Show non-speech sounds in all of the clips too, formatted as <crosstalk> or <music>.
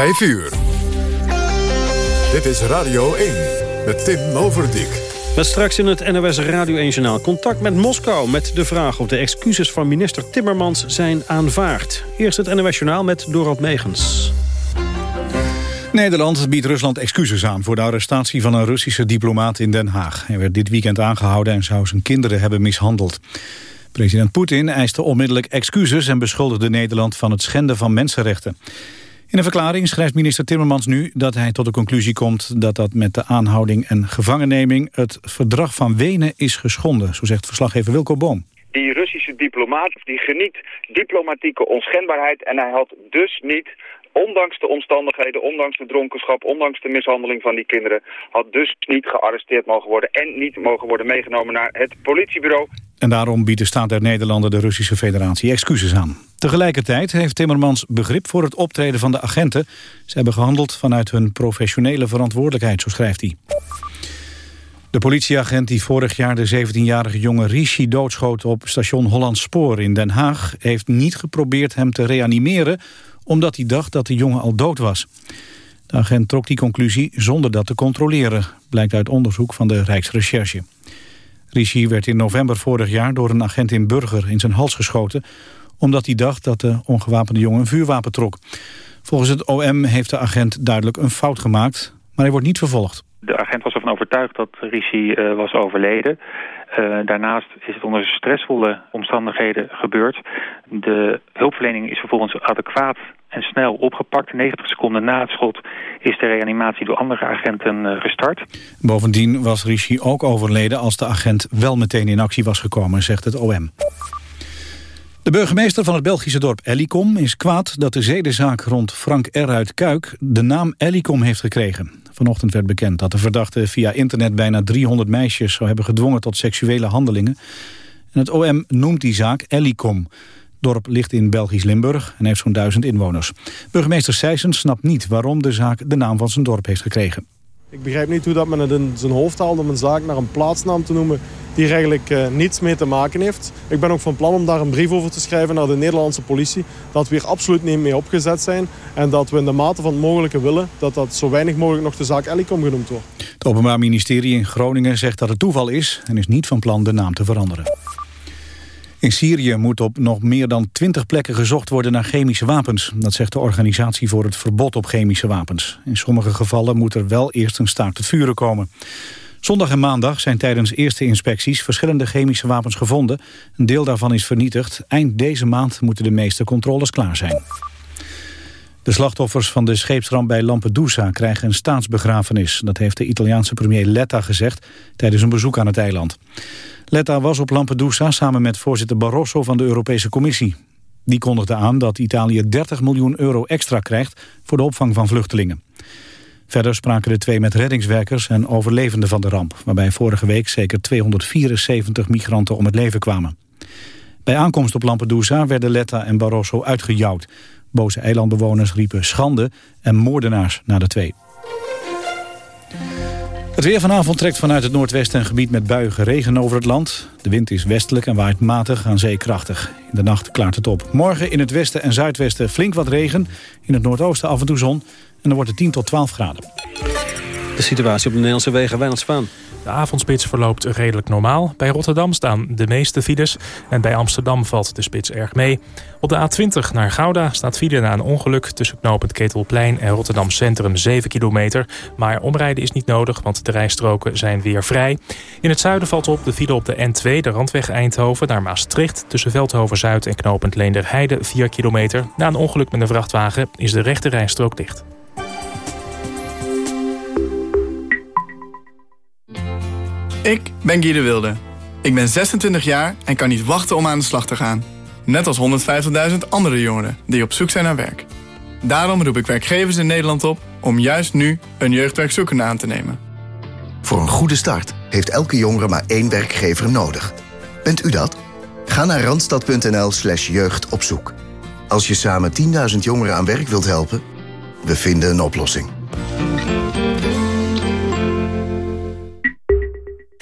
5 uur. Dit is Radio 1 met Tim Overdijk. Met straks in het NOS Radio 1-journaal contact met Moskou... met de vraag of de excuses van minister Timmermans zijn aanvaard. Eerst het NOS-journaal met Dorot Megens. Nederland biedt Rusland excuses aan voor de arrestatie van een Russische diplomaat in Den Haag. Hij werd dit weekend aangehouden en zou zijn kinderen hebben mishandeld. President Poetin eiste onmiddellijk excuses en beschuldigde Nederland van het schenden van mensenrechten. In een verklaring schrijft minister Timmermans nu dat hij tot de conclusie komt dat dat met de aanhouding en gevangenneming het verdrag van Wenen is geschonden, zo zegt verslaggever Wilco Boom. Die Russische diplomaat die geniet diplomatieke onschendbaarheid en hij had dus niet ondanks de omstandigheden, ondanks de dronkenschap, ondanks de mishandeling van die kinderen, had dus niet gearresteerd mogen worden en niet mogen worden meegenomen naar het politiebureau. En daarom biedt de Staat der Nederlanden de Russische Federatie excuses aan. Tegelijkertijd heeft Timmermans begrip voor het optreden van de agenten. Ze hebben gehandeld vanuit hun professionele verantwoordelijkheid, zo schrijft hij. De politieagent die vorig jaar de 17-jarige jongen Rishi doodschoot op station Holland Spoor in Den Haag... heeft niet geprobeerd hem te reanimeren omdat hij dacht dat de jongen al dood was. De agent trok die conclusie zonder dat te controleren, blijkt uit onderzoek van de Rijksrecherche. Rishi werd in november vorig jaar door een agent in Burger in zijn hals geschoten... omdat hij dacht dat de ongewapende jongen een vuurwapen trok. Volgens het OM heeft de agent duidelijk een fout gemaakt, maar hij wordt niet vervolgd. De agent was ervan overtuigd dat Rishi uh, was overleden. Uh, daarnaast is het onder stressvolle omstandigheden gebeurd. De hulpverlening is vervolgens adequaat en snel opgepakt. 90 seconden na het schot is de reanimatie door andere agenten uh, gestart. Bovendien was Rishi ook overleden als de agent wel meteen in actie was gekomen, zegt het OM. De burgemeester van het Belgische dorp Ellicom is kwaad dat de zedenzaak rond Frank R. Kuik de naam Ellicom heeft gekregen. Vanochtend werd bekend dat de verdachte via internet bijna 300 meisjes zou hebben gedwongen tot seksuele handelingen. En het OM noemt die zaak Ellicom. Het dorp ligt in Belgisch Limburg en heeft zo'n duizend inwoners. Burgemeester Sijssen snapt niet waarom de zaak de naam van zijn dorp heeft gekregen. Ik begrijp niet hoe dat men het in zijn hoofd haalt om een zaak naar een plaatsnaam te noemen die er eigenlijk uh, niets mee te maken heeft. Ik ben ook van plan om daar een brief over te schrijven naar de Nederlandse politie. Dat we hier absoluut niet mee opgezet zijn. En dat we in de mate van het mogelijke willen dat dat zo weinig mogelijk nog de zaak Ellicom genoemd wordt. Het Openbaar Ministerie in Groningen zegt dat het toeval is en is niet van plan de naam te veranderen. In Syrië moet op nog meer dan twintig plekken gezocht worden naar chemische wapens. Dat zegt de Organisatie voor het Verbod op Chemische Wapens. In sommige gevallen moet er wel eerst een staakt het vuren komen. Zondag en maandag zijn tijdens eerste inspecties verschillende chemische wapens gevonden. Een deel daarvan is vernietigd. Eind deze maand moeten de meeste controles klaar zijn. De slachtoffers van de scheepsramp bij Lampedusa krijgen een staatsbegrafenis. Dat heeft de Italiaanse premier Letta gezegd tijdens een bezoek aan het eiland. Letta was op Lampedusa samen met voorzitter Barroso van de Europese Commissie. Die kondigde aan dat Italië 30 miljoen euro extra krijgt voor de opvang van vluchtelingen. Verder spraken de twee met reddingswerkers en overlevenden van de ramp... waarbij vorige week zeker 274 migranten om het leven kwamen. Bij aankomst op Lampedusa werden Letta en Barroso uitgejouwd. Boze eilandbewoners riepen schande en moordenaars naar de twee. Het weer vanavond trekt vanuit het noordwesten een gebied met buiige regen over het land. De wind is westelijk en waait matig aan zee krachtig. In de nacht klaart het op. Morgen in het westen en zuidwesten flink wat regen. In het noordoosten af en toe zon. En dan wordt het 10 tot 12 graden. De situatie op de Nederlandse wegen, Wijnald Spaan. De avondspits verloopt redelijk normaal. Bij Rotterdam staan de meeste files en bij Amsterdam valt de spits erg mee. Op de A20 naar Gouda staat file na een ongeluk tussen knooppunt Ketelplein en Rotterdam Centrum 7 kilometer. Maar omrijden is niet nodig, want de rijstroken zijn weer vrij. In het zuiden valt op de file op de N2, de randweg Eindhoven, naar Maastricht. Tussen Veldhoven Zuid en knooppunt Leenderheide 4 kilometer. Na een ongeluk met een vrachtwagen is de rechte rijstrook dicht. Ik ben Guy de Wilde. Ik ben 26 jaar en kan niet wachten om aan de slag te gaan. Net als 150.000 andere jongeren die op zoek zijn naar werk. Daarom roep ik werkgevers in Nederland op om juist nu een jeugdwerkzoekende aan te nemen. Voor een goede start heeft elke jongere maar één werkgever nodig. Bent u dat? Ga naar randstad.nl slash jeugdopzoek. Als je samen 10.000 jongeren aan werk wilt helpen, we vinden een oplossing.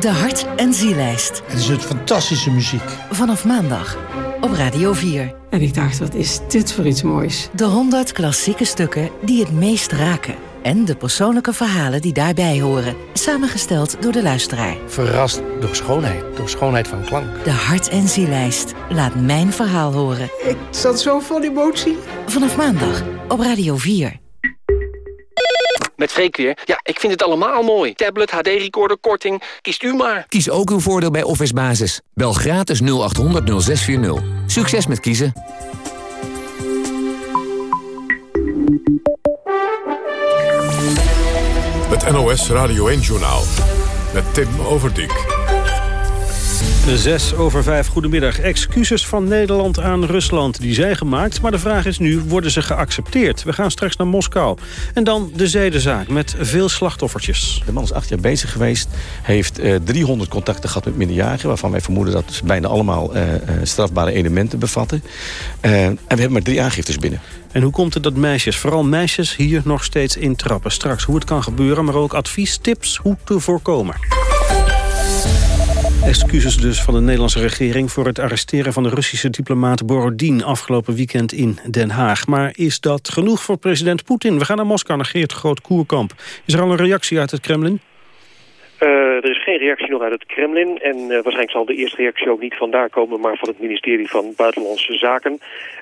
De Hart- en Zielijst. Het is het fantastische muziek. Vanaf maandag op Radio 4. En ik dacht, wat is dit voor iets moois? De 100 klassieke stukken die het meest raken. En de persoonlijke verhalen die daarbij horen. Samengesteld door de luisteraar. Verrast door schoonheid, door schoonheid van klank. De Hart- en Zielijst. Laat mijn verhaal horen. Ik zat zo vol emotie. Vanaf maandag op Radio 4. Met Freek weer. Ja, ik vind het allemaal mooi. Tablet, HD-recorder, korting. Kiest u maar. Kies ook uw voordeel bij Office Basis. Bel gratis 0800 0640. Succes met kiezen. Het NOS Radio 1-journaal met Tim Overdijk. 6 over 5, goedemiddag. Excuses van Nederland aan Rusland, die zijn gemaakt. Maar de vraag is nu, worden ze geaccepteerd? We gaan straks naar Moskou. En dan de zedenzaak met veel slachtoffertjes. De man is acht jaar bezig geweest. Heeft uh, 300 contacten gehad met minderjarigen... waarvan wij vermoeden dat ze bijna allemaal uh, strafbare elementen bevatten. Uh, en we hebben maar drie aangiftes binnen. En hoe komt het dat meisjes, vooral meisjes, hier nog steeds intrappen? Straks hoe het kan gebeuren, maar ook advies, tips hoe te voorkomen. Excuses dus van de Nederlandse regering... voor het arresteren van de Russische diplomaat Borodin... afgelopen weekend in Den Haag. Maar is dat genoeg voor president Poetin? We gaan naar Moskou, naar Geert Groot-Koerkamp. Is er al een reactie uit het Kremlin? Uh, er is geen reactie nog uit het Kremlin en uh, waarschijnlijk zal de eerste reactie ook niet vandaar komen, maar van het ministerie van Buitenlandse Zaken.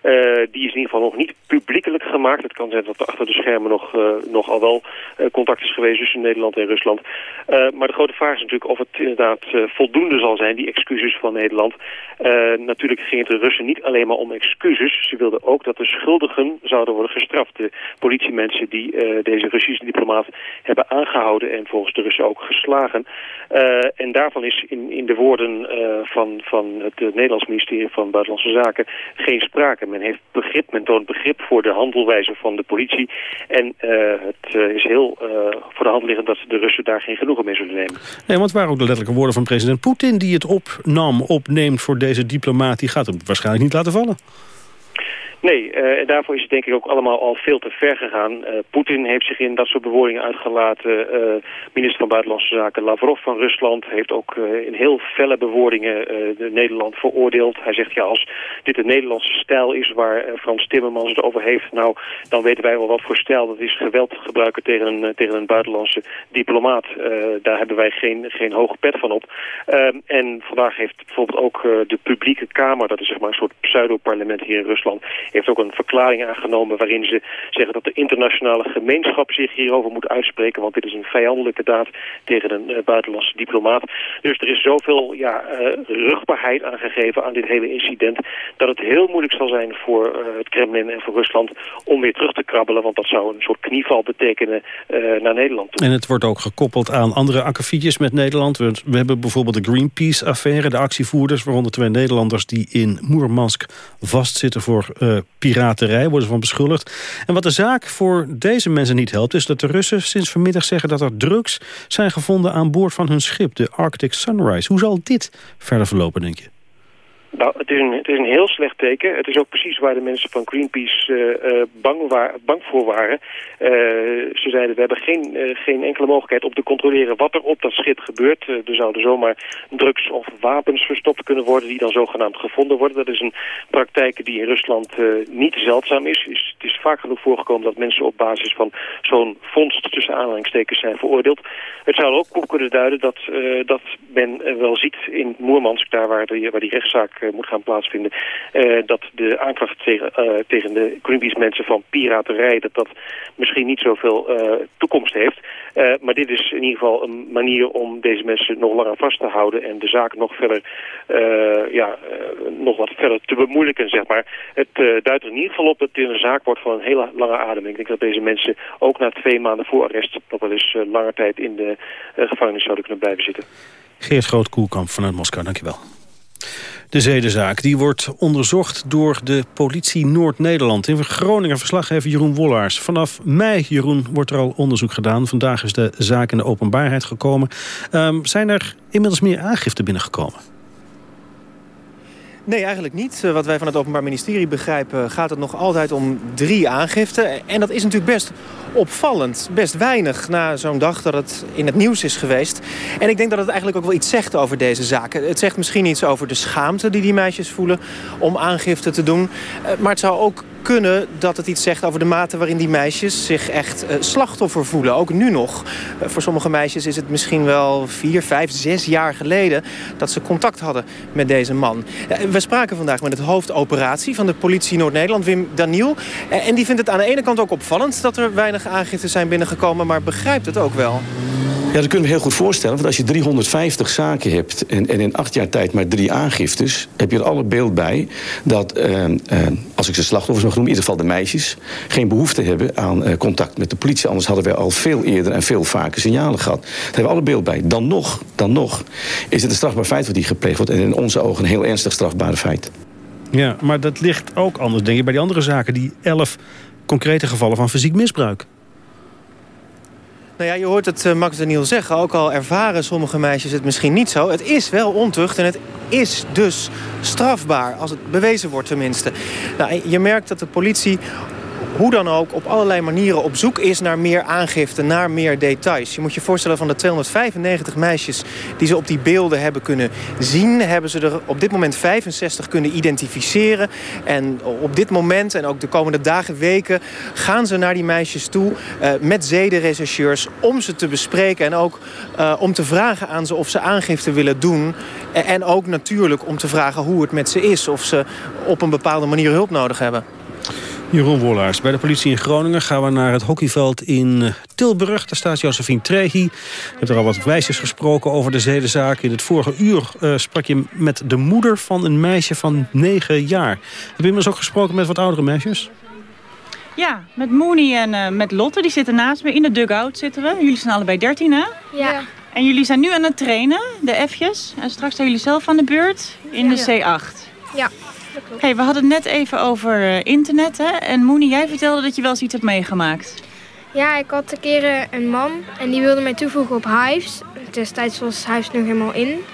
Uh, die is in ieder geval nog niet publiekelijk gemaakt. Het kan zijn dat er achter de schermen nog, nog al wel contact is geweest tussen Nederland en Rusland. maar de grote vraag is natuurlijk of het inderdaad voldoende zal zijn, die excuses van Nederland. natuurlijk ging het de Russen niet alleen maar om excuses. Ze wilden ook dat de schuldigen zouden worden gestraft. De politiemensen die deze Russische diplomaat hebben aangehouden en volgens de Russen ook geslagen. Uh, en daarvan is in, in de woorden uh, van, van het uh, Nederlands ministerie van Buitenlandse Zaken geen sprake. Men heeft begrip, men toont begrip voor de handelwijze van de politie. En het is heel voor de hand liggend dat de Russen daar geen genoegen mee zullen nemen. Nee, want het waren ook de letterlijke woorden van president Poetin die het opnam, opneemt voor deze diplomaat. Die gaat hem waarschijnlijk niet laten vallen. Nee, en daarvoor is het denk ik ook allemaal al veel te ver gegaan. Uh, Poetin heeft zich in dat soort bewoordingen uitgelaten. Uh, minister van Buitenlandse Zaken Lavrov van Rusland heeft ook in heel felle bewoordingen Nederland veroordeeld. Hij zegt ja, als dit de Nederlandse stijl is waar Frans Timmermans het over heeft... nou, dan weten wij wel wat voor stijl. Dat is geweld gebruiken tegen een, tegen een buitenlandse diplomaat. daar hebben wij geen, geen hoge pet van op. en vandaag heeft bijvoorbeeld ook de publieke kamer... dat is zeg maar een soort pseudo-parlement hier in Rusland heeft ook een verklaring aangenomen waarin ze zeggen dat de internationale gemeenschap zich hierover moet uitspreken, want dit is een vijandelijke daad tegen een uh, buitenlandse diplomaat. Dus er is zoveel ja, uh, rugbaarheid aangegeven aan dit hele incident, dat het heel moeilijk zal zijn voor uh, het Kremlin en voor Rusland om weer terug te krabbelen, want dat zou een soort knieval betekenen naar Nederland toe. En het wordt ook gekoppeld aan andere akkefietjes met Nederland. We, we hebben bijvoorbeeld de Greenpeace-affaire, de actievoerders, waaronder twee Nederlanders die in Moermansk vastzitten voor uh, piraterij, worden ze van beschuldigd. En wat de zaak voor deze mensen niet helpt... is dat de Russen sinds vanmiddag zeggen dat er drugs zijn gevonden... aan boord van hun schip, de Arctic Sunrise. Hoe zal dit verder verlopen, denk je? Nou, het is, een, het is een heel slecht teken. Het is ook precies waar de mensen van Greenpeace uh, uh, bang, waar, bang voor waren. Uh, ze zeiden, we hebben geen, geen enkele mogelijkheid om te controleren wat er op dat schip gebeurt. er zouden zomaar drugs of wapens verstopt kunnen worden die dan zogenaamd gevonden worden. Dat is een praktijk die in Rusland niet zeldzaam is. is. Het is vaak genoeg voorgekomen dat mensen op basis van zo'n vondst tussen aanhalingstekens zijn veroordeeld. Het zou ook kunnen duiden dat, dat men wel ziet in Moermansk, daar waar waar die rechtszaak moet gaan plaatsvinden. Uh, dat de aanklacht tegen, uh, tegen de Greenpeace mensen van piraterij... dat dat misschien niet zoveel toekomst heeft. maar dit is in ieder geval een manier om deze mensen nog langer vast te houden... en de zaak nog verder, ja, nog wat verder te bemoeilijken, zeg maar. Het duidt er in ieder geval op dat dit een zaak wordt van een hele lange adem. Ik denk dat deze mensen ook na twee maanden voor arrest... nog wel eens langer tijd in de gevangenis zouden kunnen blijven zitten. Geert Groot-Koelkamp vanuit Moskou, dankjewel. De zedenzaak die wordt onderzocht door de politie Noord-Nederland. In Groningen verslaggever Jeroen Wollaars. Vanaf mei, Jeroen, wordt er al onderzoek gedaan. Vandaag is de zaak in de openbaarheid gekomen. Um, zijn er inmiddels meer aangifte binnengekomen? Nee, eigenlijk niet. Eh, wat wij van het Openbaar Ministerie begrijpen... gaat het nog altijd om drie aangiften. En dat is natuurlijk best opvallend. Best weinig na zo'n dag dat het in het nieuws is geweest. En ik denk dat het eigenlijk ook wel iets zegt over deze zaken. Het zegt misschien iets over de schaamte die die meisjes voelen... om aangifte te doen. Eh, maar het zou ook kunnen dat het iets zegt over de mate waarin die meisjes zich echt uh, slachtoffer voelen. Ook nu nog. Uh, voor sommige meisjes is het misschien wel vier, vijf, zes jaar geleden dat ze contact hadden met deze man. Uh, we spraken vandaag met het hoofdoperatie van de politie Noord-Nederland, Wim Daniel. en die vindt het aan de ene kant ook opvallend dat er weinig aangiften zijn binnengekomen, maar begrijpt het ook wel. Ja, dat kunnen we heel goed voorstellen. Want als je 350 zaken hebt en, en in acht jaar tijd maar drie aangiftes... heb je er alle beeld bij dat, uh, uh, als ik ze slachtoffers mag noemen... in ieder geval de meisjes, geen behoefte hebben aan uh, contact met de politie. Anders hadden we al veel eerder en veel vaker signalen gehad. Daar hebben we alle beeld bij. Dan nog, dan nog is het een strafbaar feit wat die gepleegd wordt... en in onze ogen een heel ernstig strafbare feit. Ja, maar dat ligt ook anders, denk ik, bij die andere zaken... die elf concrete gevallen van fysiek misbruik. Nou ja, je hoort het uh, Max Daniel zeggen. Ook al ervaren sommige meisjes het misschien niet zo. Het is wel ontucht en het is dus strafbaar. Als het bewezen wordt tenminste. Nou, je merkt dat de politie hoe dan ook op allerlei manieren op zoek is naar meer aangifte, naar meer details. Je moet je voorstellen van de 295 meisjes die ze op die beelden hebben kunnen zien... hebben ze er op dit moment 65 kunnen identificeren. En op dit moment en ook de komende dagen, weken... gaan ze naar die meisjes toe uh, met zedenrechercheurs om ze te bespreken... en ook uh, om te vragen aan ze of ze aangifte willen doen. En ook natuurlijk om te vragen hoe het met ze is... of ze op een bepaalde manier hulp nodig hebben. Jeroen Wollaars. Bij de politie in Groningen gaan we naar het hockeyveld in Tilburg. Daar staat Josephine Trehi. Je hebt er al wat wijsjes gesproken over de zedenzaak. In het vorige uur uh, sprak je met de moeder van een meisje van 9 jaar. Heb je inmiddels ook gesproken met wat oudere meisjes? Ja, met Mooney en uh, met Lotte. Die zitten naast me. In de dugout zitten we. Jullie zijn allebei 13, hè? Ja. En jullie zijn nu aan het trainen, de F'jes. En straks zijn jullie zelf aan de beurt in de C8. Ja. Hey, we hadden het net even over uh, internet. Hè? En Moenie, jij vertelde dat je wel eens iets hebt meegemaakt. Ja, ik had een keer uh, een man en die wilde mij toevoegen op Hives. Destijds was Hives nog helemaal in.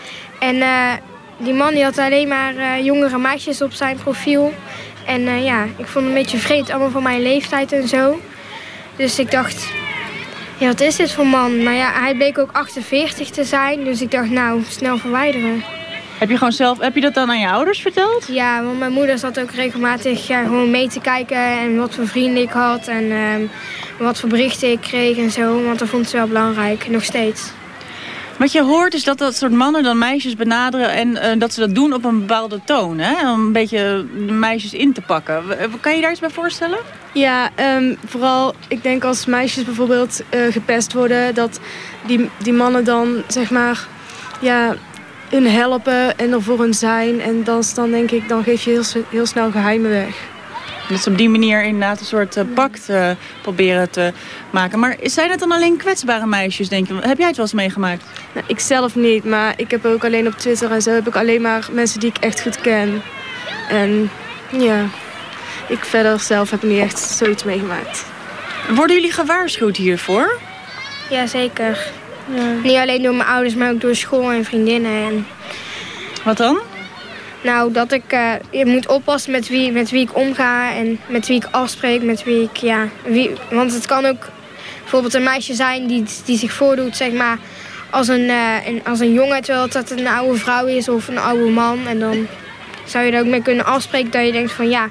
En uh, die man die had alleen maar jongere meisjes op zijn profiel. En ja, ik vond het een beetje vreemd, allemaal van mijn leeftijd en zo. Dus ik dacht, ja, wat is dit voor man? Maar ja, hij bleek ook 48 te zijn. Dus ik dacht, nou, snel verwijderen. Heb je, gewoon zelf, heb je dat dan aan je ouders verteld? Ja, want mijn moeder zat ook regelmatig ja, gewoon mee te kijken en wat voor vrienden ik had en um, wat voor berichten ik kreeg en zo. Want dat vond ze wel belangrijk, nog steeds. Wat je hoort is dat dat soort mannen dan meisjes benaderen en uh, dat ze dat doen op een bepaalde toon. Hè? Om een beetje de meisjes in te pakken. Kan je daar iets bij voorstellen? Ja, um, vooral ik denk als meisjes bijvoorbeeld uh, gepest worden, dat die, die mannen dan zeg maar ja, hun helpen en er voor hun zijn. En dan, dan denk ik, dan geef je heel, heel snel geheimen weg. Dat ze op die manier inderdaad een soort uh, pact uh, proberen te maken. Maar zijn het dan alleen kwetsbare meisjes, denk je? Heb jij het wel eens meegemaakt? Nou, ik zelf niet, maar ik heb ook alleen op Twitter en zo... heb ik alleen maar mensen die ik echt goed ken. En ja, ik verder zelf heb niet echt zoiets meegemaakt. Worden jullie gewaarschuwd hiervoor? Jazeker. Ja. Niet alleen door mijn ouders, maar ook door school en vriendinnen. En... Wat dan? Nou, dat ik uh, je moet oppassen met wie, met wie ik omga en met wie ik afspreek, met wie ik, ja... Wie, want het kan ook bijvoorbeeld een meisje zijn die, die zich voordoet, zeg maar, als een, uh, een, als een jongen, terwijl het een oude vrouw is of een oude man. En dan zou je er ook mee kunnen afspreken dat je denkt van, ja,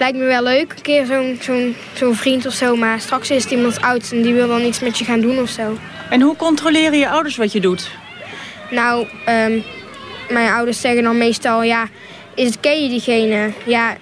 lijkt me wel leuk, een keer zo'n zo'n zo'n vriend of zo. Maar straks is het iemand oud en die wil dan iets met je gaan doen of zo. En hoe controleren je ouders wat je doet? Nou, um, mijn ouders zeggen dan meestal, ja, is het, ken je diegene? Ja,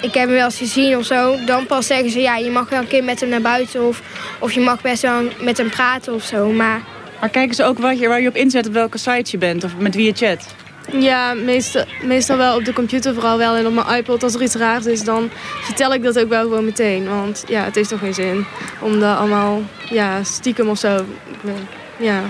ik heb hem wel eens gezien of zo. Dan pas zeggen ze, ja, je mag wel een keer met hem naar buiten of, of je mag best wel met hem praten of zo. Maar, maar kijken ze ook wat je, waar je op inzet op welke site je bent of met wie je chat? Ja, meestal, meestal wel op de computer vooral wel. En op mijn iPod, als er iets raars is, dan vertel ik dat ook wel gewoon meteen. Want ja, het heeft toch geen zin om dat allemaal ja, stiekem of zo. Ja.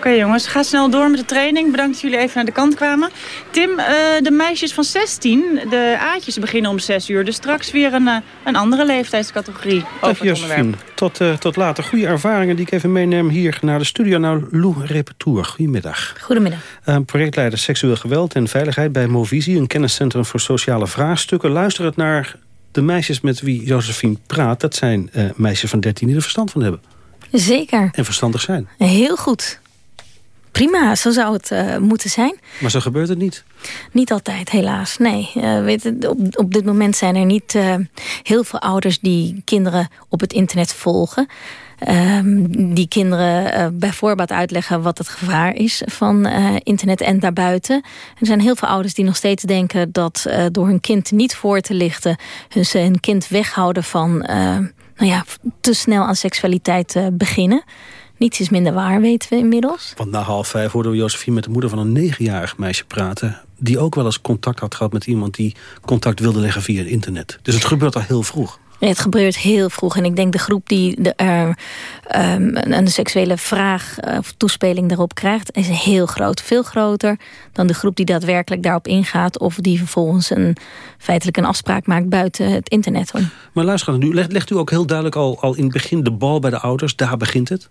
Oké jongens, ga snel door met de training. Bedankt dat jullie even naar de kant kwamen. Tim, uh, de meisjes van 16, de aatjes beginnen om 6 uur. Dus straks weer een, uh, een andere leeftijdscategorie over het onderwerp. Tot, uh, tot later. Goede ervaringen die ik even meeneem hier naar de studio. naar Lou Repetour. Goedemiddag. Goedemiddag. projectleider seksueel geweld en veiligheid bij Movisie. Een kenniscentrum voor sociale vraagstukken. Luister het naar de meisjes met wie Josephine praat. Dat zijn meisjes van 13 die er verstand van hebben. Zeker. En verstandig zijn. Heel goed. Prima, zo zou het uh, moeten zijn. Maar zo gebeurt het niet? Niet altijd, helaas. Nee, uh, weet het, op, op dit moment zijn er niet uh, heel veel ouders... die kinderen op het internet volgen. Ehm, die kinderen bij voorbaat uitleggen wat het gevaar is van internet en daarbuiten. Er zijn heel veel ouders die nog steeds denken dat door hun kind niet voor te lichten... hun, hun kind weghouden van nou ja, te snel aan seksualiteit beginnen... Niets is minder waar, weten we inmiddels. Want na half vijf hoorden we Josephine met de moeder van een negenjarig meisje praten... die ook wel eens contact had gehad met iemand die contact wilde leggen via het internet. Dus het gebeurt al heel vroeg. het gebeurt heel vroeg. En ik denk de groep die de, uh, een seksuele vraag uh, of toespeling daarop krijgt... is heel groot. Veel groter dan de groep die daadwerkelijk daarop ingaat... of die vervolgens een, feitelijk een afspraak maakt buiten het internet. Maar luister, nu legt, legt u ook heel duidelijk al, al in het begin de bal bij de ouders. Daar begint het.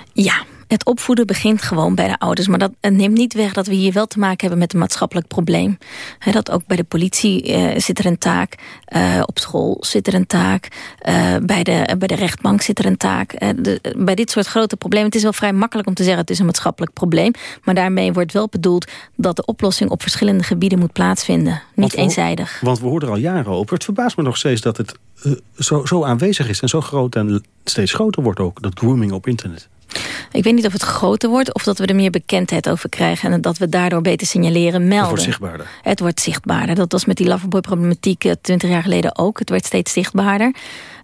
Ja, het opvoeden begint gewoon bij de ouders. Maar dat neemt niet weg dat we hier wel te maken hebben met een maatschappelijk probleem. dat ook bij de politie uh, zit er een taak. Uh, op school zit er een taak. Uh, bij, de, bij de rechtbank zit er een taak. De, bij dit soort grote problemen. Het is wel vrij makkelijk om te zeggen het is een maatschappelijk probleem. Maar daarmee wordt wel bedoeld dat de oplossing op verschillende gebieden moet plaatsvinden. Niet we, eenzijdig. Want we horen er al jaren over. Het verbaast me nog steeds dat het zo, zo aanwezig is. En zo groot en steeds groter wordt ook. Dat grooming op internet. Ik weet niet of het groter wordt of dat we er meer bekendheid over krijgen... en dat we daardoor beter signaleren, melden. Het wordt zichtbaarder. Het wordt zichtbaarder. Dat was met die loverboy-problematiek eh, twintig jaar geleden ook. Het werd steeds zichtbaarder.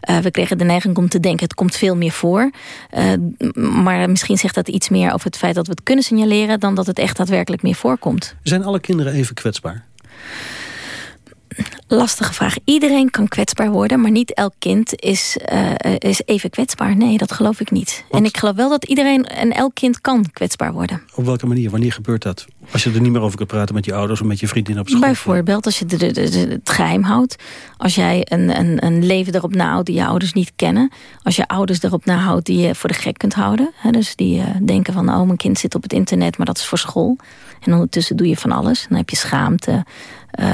Uh, we kregen de neiging om te denken, het komt veel meer voor. Uh, maar misschien zegt dat iets meer over het feit dat we het kunnen signaleren... dan dat het echt daadwerkelijk meer voorkomt. Zijn alle kinderen even kwetsbaar? Lastige vraag. Iedereen kan kwetsbaar worden, maar niet elk kind is, uh, is even kwetsbaar. Nee, dat geloof ik niet. En ik geloof wel dat iedereen en elk kind kan kwetsbaar worden. Op welke manier? Wanneer gebeurt dat? Als je er niet meer over kunt praten met je ouders of met je vriendin op school? Bijvoorbeeld als je de, de, de, het geheim houdt. Als jij een, een, een leven erop nahoudt die je ouders niet kennen. Als je ouders erop nahoudt die je voor de gek kunt houden. Hè, dus die uh, denken van, oh mijn kind zit op het internet, maar dat is voor school. En ondertussen doe je van alles. Dan heb je schaamte. Uh,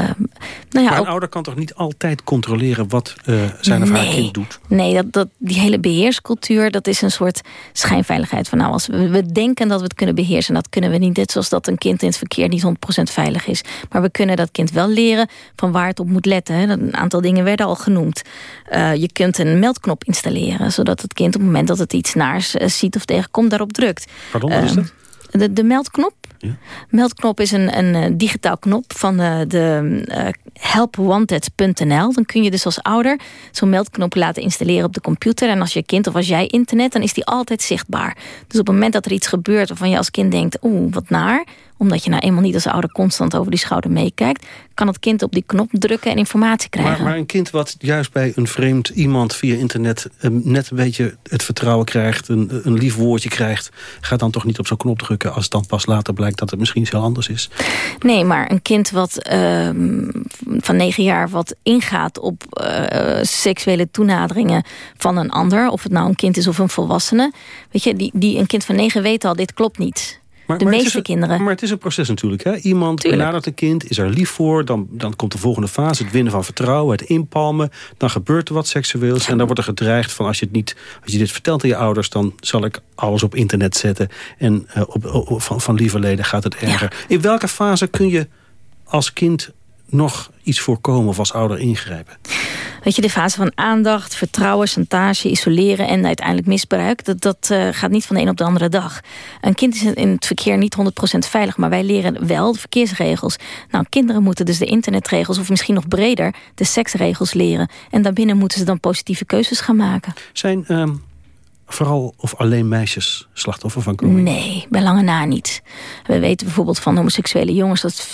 nou ja, maar een ouder kan toch niet altijd controleren wat uh, zijn of haar kind doet? Nee, dat, dat, die hele beheerscultuur, dat is een soort schijnveiligheid. Van nou, als we, we denken dat we het kunnen beheersen, dat kunnen we niet. Net zoals dat een kind in het verkeer niet 100% veilig is. Maar we kunnen dat kind wel leren van waar het op moet letten. Hè. Een aantal dingen werden al genoemd. Uh, je kunt een meldknop installeren, zodat het kind op het moment dat het iets naars uh, ziet of tegenkomt, daarop drukt. Pardon, wat is dat? De, de meldknop? Ja. Meldknop is een, een, een digitaal knop van de, de uh, helpwanted.nl. Dan kun je dus als ouder zo'n meldknop laten installeren op de computer. En als je kind of als jij internet, dan is die altijd zichtbaar. Dus op het moment dat er iets gebeurt waarvan je als kind denkt... oeh, wat naar, omdat je nou eenmaal niet als ouder constant over die schouder meekijkt... kan het kind op die knop drukken en informatie krijgen. Maar, maar een kind wat juist bij een vreemd iemand via internet... Um, net een beetje het vertrouwen krijgt, een, een lief woordje krijgt... gaat dan toch niet op zo'n knop drukken als het dan pas later blijkt... dat het misschien heel anders is? Nee, maar een kind wat uh, van negen jaar wat ingaat op uh, seksuele toenaderingen van een ander... of het nou een kind is of een volwassene... weet je, die, die een kind van negen weet al, dit klopt niet... Maar, de maar meeste een, kinderen. Maar het is een proces natuurlijk. Hè? Iemand benadert een kind, is er lief voor. Dan, dan komt de volgende fase, het winnen van vertrouwen, het inpalmen. Dan gebeurt er wat seksueels. En dan wordt er gedreigd van als je, het niet, als je dit vertelt aan je ouders... dan zal ik alles op internet zetten. En uh, op, op, van, van lieverleden gaat het erger. Ja. In welke fase kun je als kind nog iets voorkomen of als ouder ingrijpen? Weet je, de fase van aandacht, vertrouwen, chantage, isoleren en uiteindelijk misbruik... dat, dat uh, gaat niet van de een op de andere dag. Een kind is in het verkeer niet 100% veilig... maar wij leren wel de verkeersregels. Nou, kinderen moeten dus de internetregels... of misschien nog breder de seksregels leren. En daarbinnen moeten ze dan positieve keuzes gaan maken. Zijn... Um vooral of alleen meisjes slachtoffer van grooming? Nee, bij lange na niet. We weten bijvoorbeeld van homoseksuele jongens... dat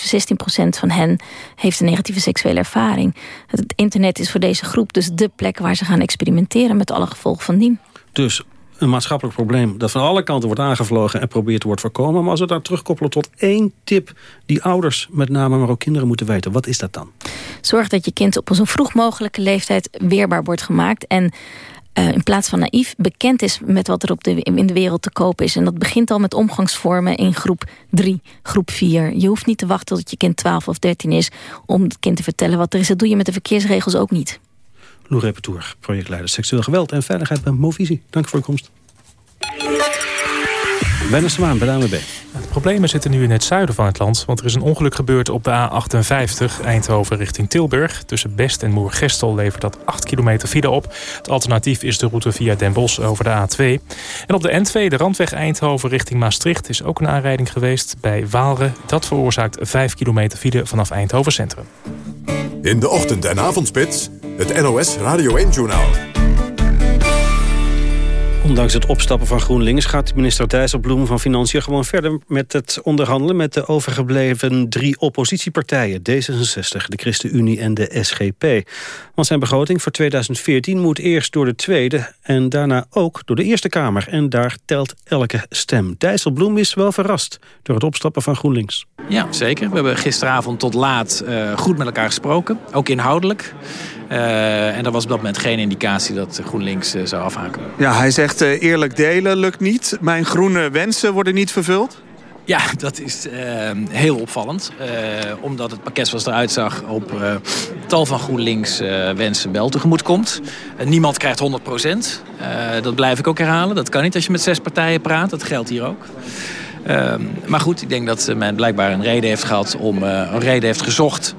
16% van hen heeft een negatieve seksuele ervaring. Het internet is voor deze groep dus de plek waar ze gaan experimenteren... met alle gevolgen van dien. Dus een maatschappelijk probleem... dat van alle kanten wordt aangevlogen en probeert te worden voorkomen. Maar als we daar terugkoppelen tot één tip... die ouders, met name maar ook kinderen, moeten weten. Wat is dat dan? Zorg dat je kind op een zo vroeg mogelijke leeftijd weerbaar wordt gemaakt. En uh, in plaats van naïef bekend is met wat er op de, in de wereld te koop is. En dat begint al met omgangsvormen in groep 3, groep 4. Je hoeft niet te wachten tot je kind 12 of 13 is om het kind te vertellen wat er is. Dat doe je met de verkeersregels ook niet. Lou Repetour, projectleider seksueel geweld en veiligheid bij Movisie. Dank voor uw komst. Wennis de Maan bij de ANWB. De problemen zitten nu in het zuiden van het land. Want er is een ongeluk gebeurd op de A58 Eindhoven richting Tilburg. Tussen Best en Moergestel levert dat 8 kilometer file op. Het alternatief is de route via Den Bosch over de A2. En op de N2, de randweg Eindhoven richting Maastricht... is ook een aanrijding geweest bij Waalre. Dat veroorzaakt 5 kilometer file vanaf Eindhoven Centrum. In de ochtend- en avondspits, het NOS Radio 1-journaal. Ondanks het opstappen van GroenLinks gaat minister Dijsselbloem van Financiën gewoon verder met het onderhandelen met de overgebleven drie oppositiepartijen, D66, de ChristenUnie en de SGP. Want zijn begroting voor 2014 moet eerst door de Tweede en daarna ook door de Eerste Kamer. En daar telt elke stem. Dijsselbloem is wel verrast door het opstappen van GroenLinks. Ja, zeker. We hebben gisteravond tot laat uh, goed met elkaar gesproken, ook inhoudelijk. Uh, en er was op dat moment geen indicatie dat GroenLinks uh, zou afhaken. Ja, hij zegt uh, eerlijk delen lukt niet. Mijn groene wensen worden niet vervuld. Ja, dat is heel opvallend. omdat het pakket zoals eruit zag op tal van GroenLinks wensen wel tegemoet komt. niemand krijgt 100 procent. dat blijf ik ook herhalen. Dat kan niet als je met zes partijen praat. Dat geldt hier ook. maar goed, ik denk dat men blijkbaar een reden heeft gehad om een reden heeft gezocht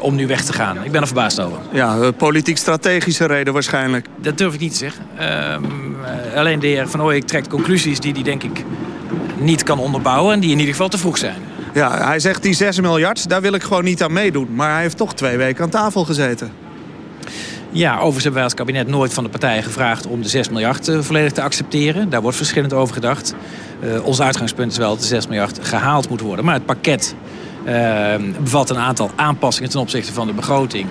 om nu weg te gaan. Ik ben er verbaasd over. Ja, politiek-strategische reden waarschijnlijk. Dat durf ik niet te zeggen. Uh, alleen de heer Van Ooyek trekt conclusies die hij denk ik niet kan onderbouwen... en die in ieder geval te vroeg zijn. Ja, hij zegt die 6 miljard, daar wil ik gewoon niet aan meedoen. Maar hij heeft toch twee weken aan tafel gezeten. Ja, overigens hebben wij als kabinet nooit van de partijen gevraagd om de 6 miljard volledig te accepteren. Daar wordt verschillend over gedacht. Uh, ons uitgangspunt is wel dat de 6 miljard gehaald moet worden. Maar het pakket bevat een aantal aanpassingen ten opzichte van de begroting.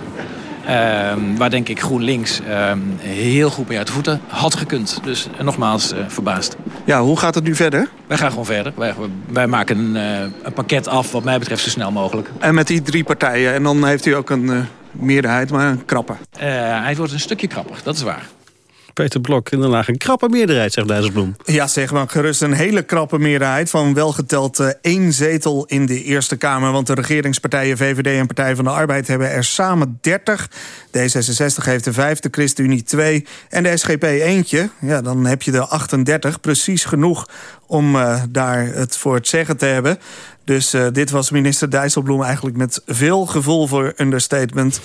Uh, waar denk ik GroenLinks uh, heel goed mee uit de voeten had gekund. Dus uh, nogmaals uh, verbaasd. Ja, hoe gaat het nu verder? Wij gaan gewoon verder. Wij, wij maken een, een, pakket af wat mij betreft zo snel mogelijk. En met die drie partijen. En dan heeft u ook een meerderheid, maar een krapper. hij wordt een stukje krapper, dat is waar. Peter Blok in Haag. Een krappe meerderheid, zegt Dijsselbloem. Ja, zeg maar gerust een hele krappe meerderheid... van welgeteld uh, één zetel in de Eerste Kamer. Want de regeringspartijen VVD en Partij van de Arbeid... hebben er samen 30. D66 heeft de vijf, de ChristenUnie 2 en de SGP eentje. Ja, dan heb je de 38, precies genoeg om uh, daar het voor het zeggen te hebben. Dus uh, dit was minister Dijsselbloem eigenlijk met veel gevoel voor understatement.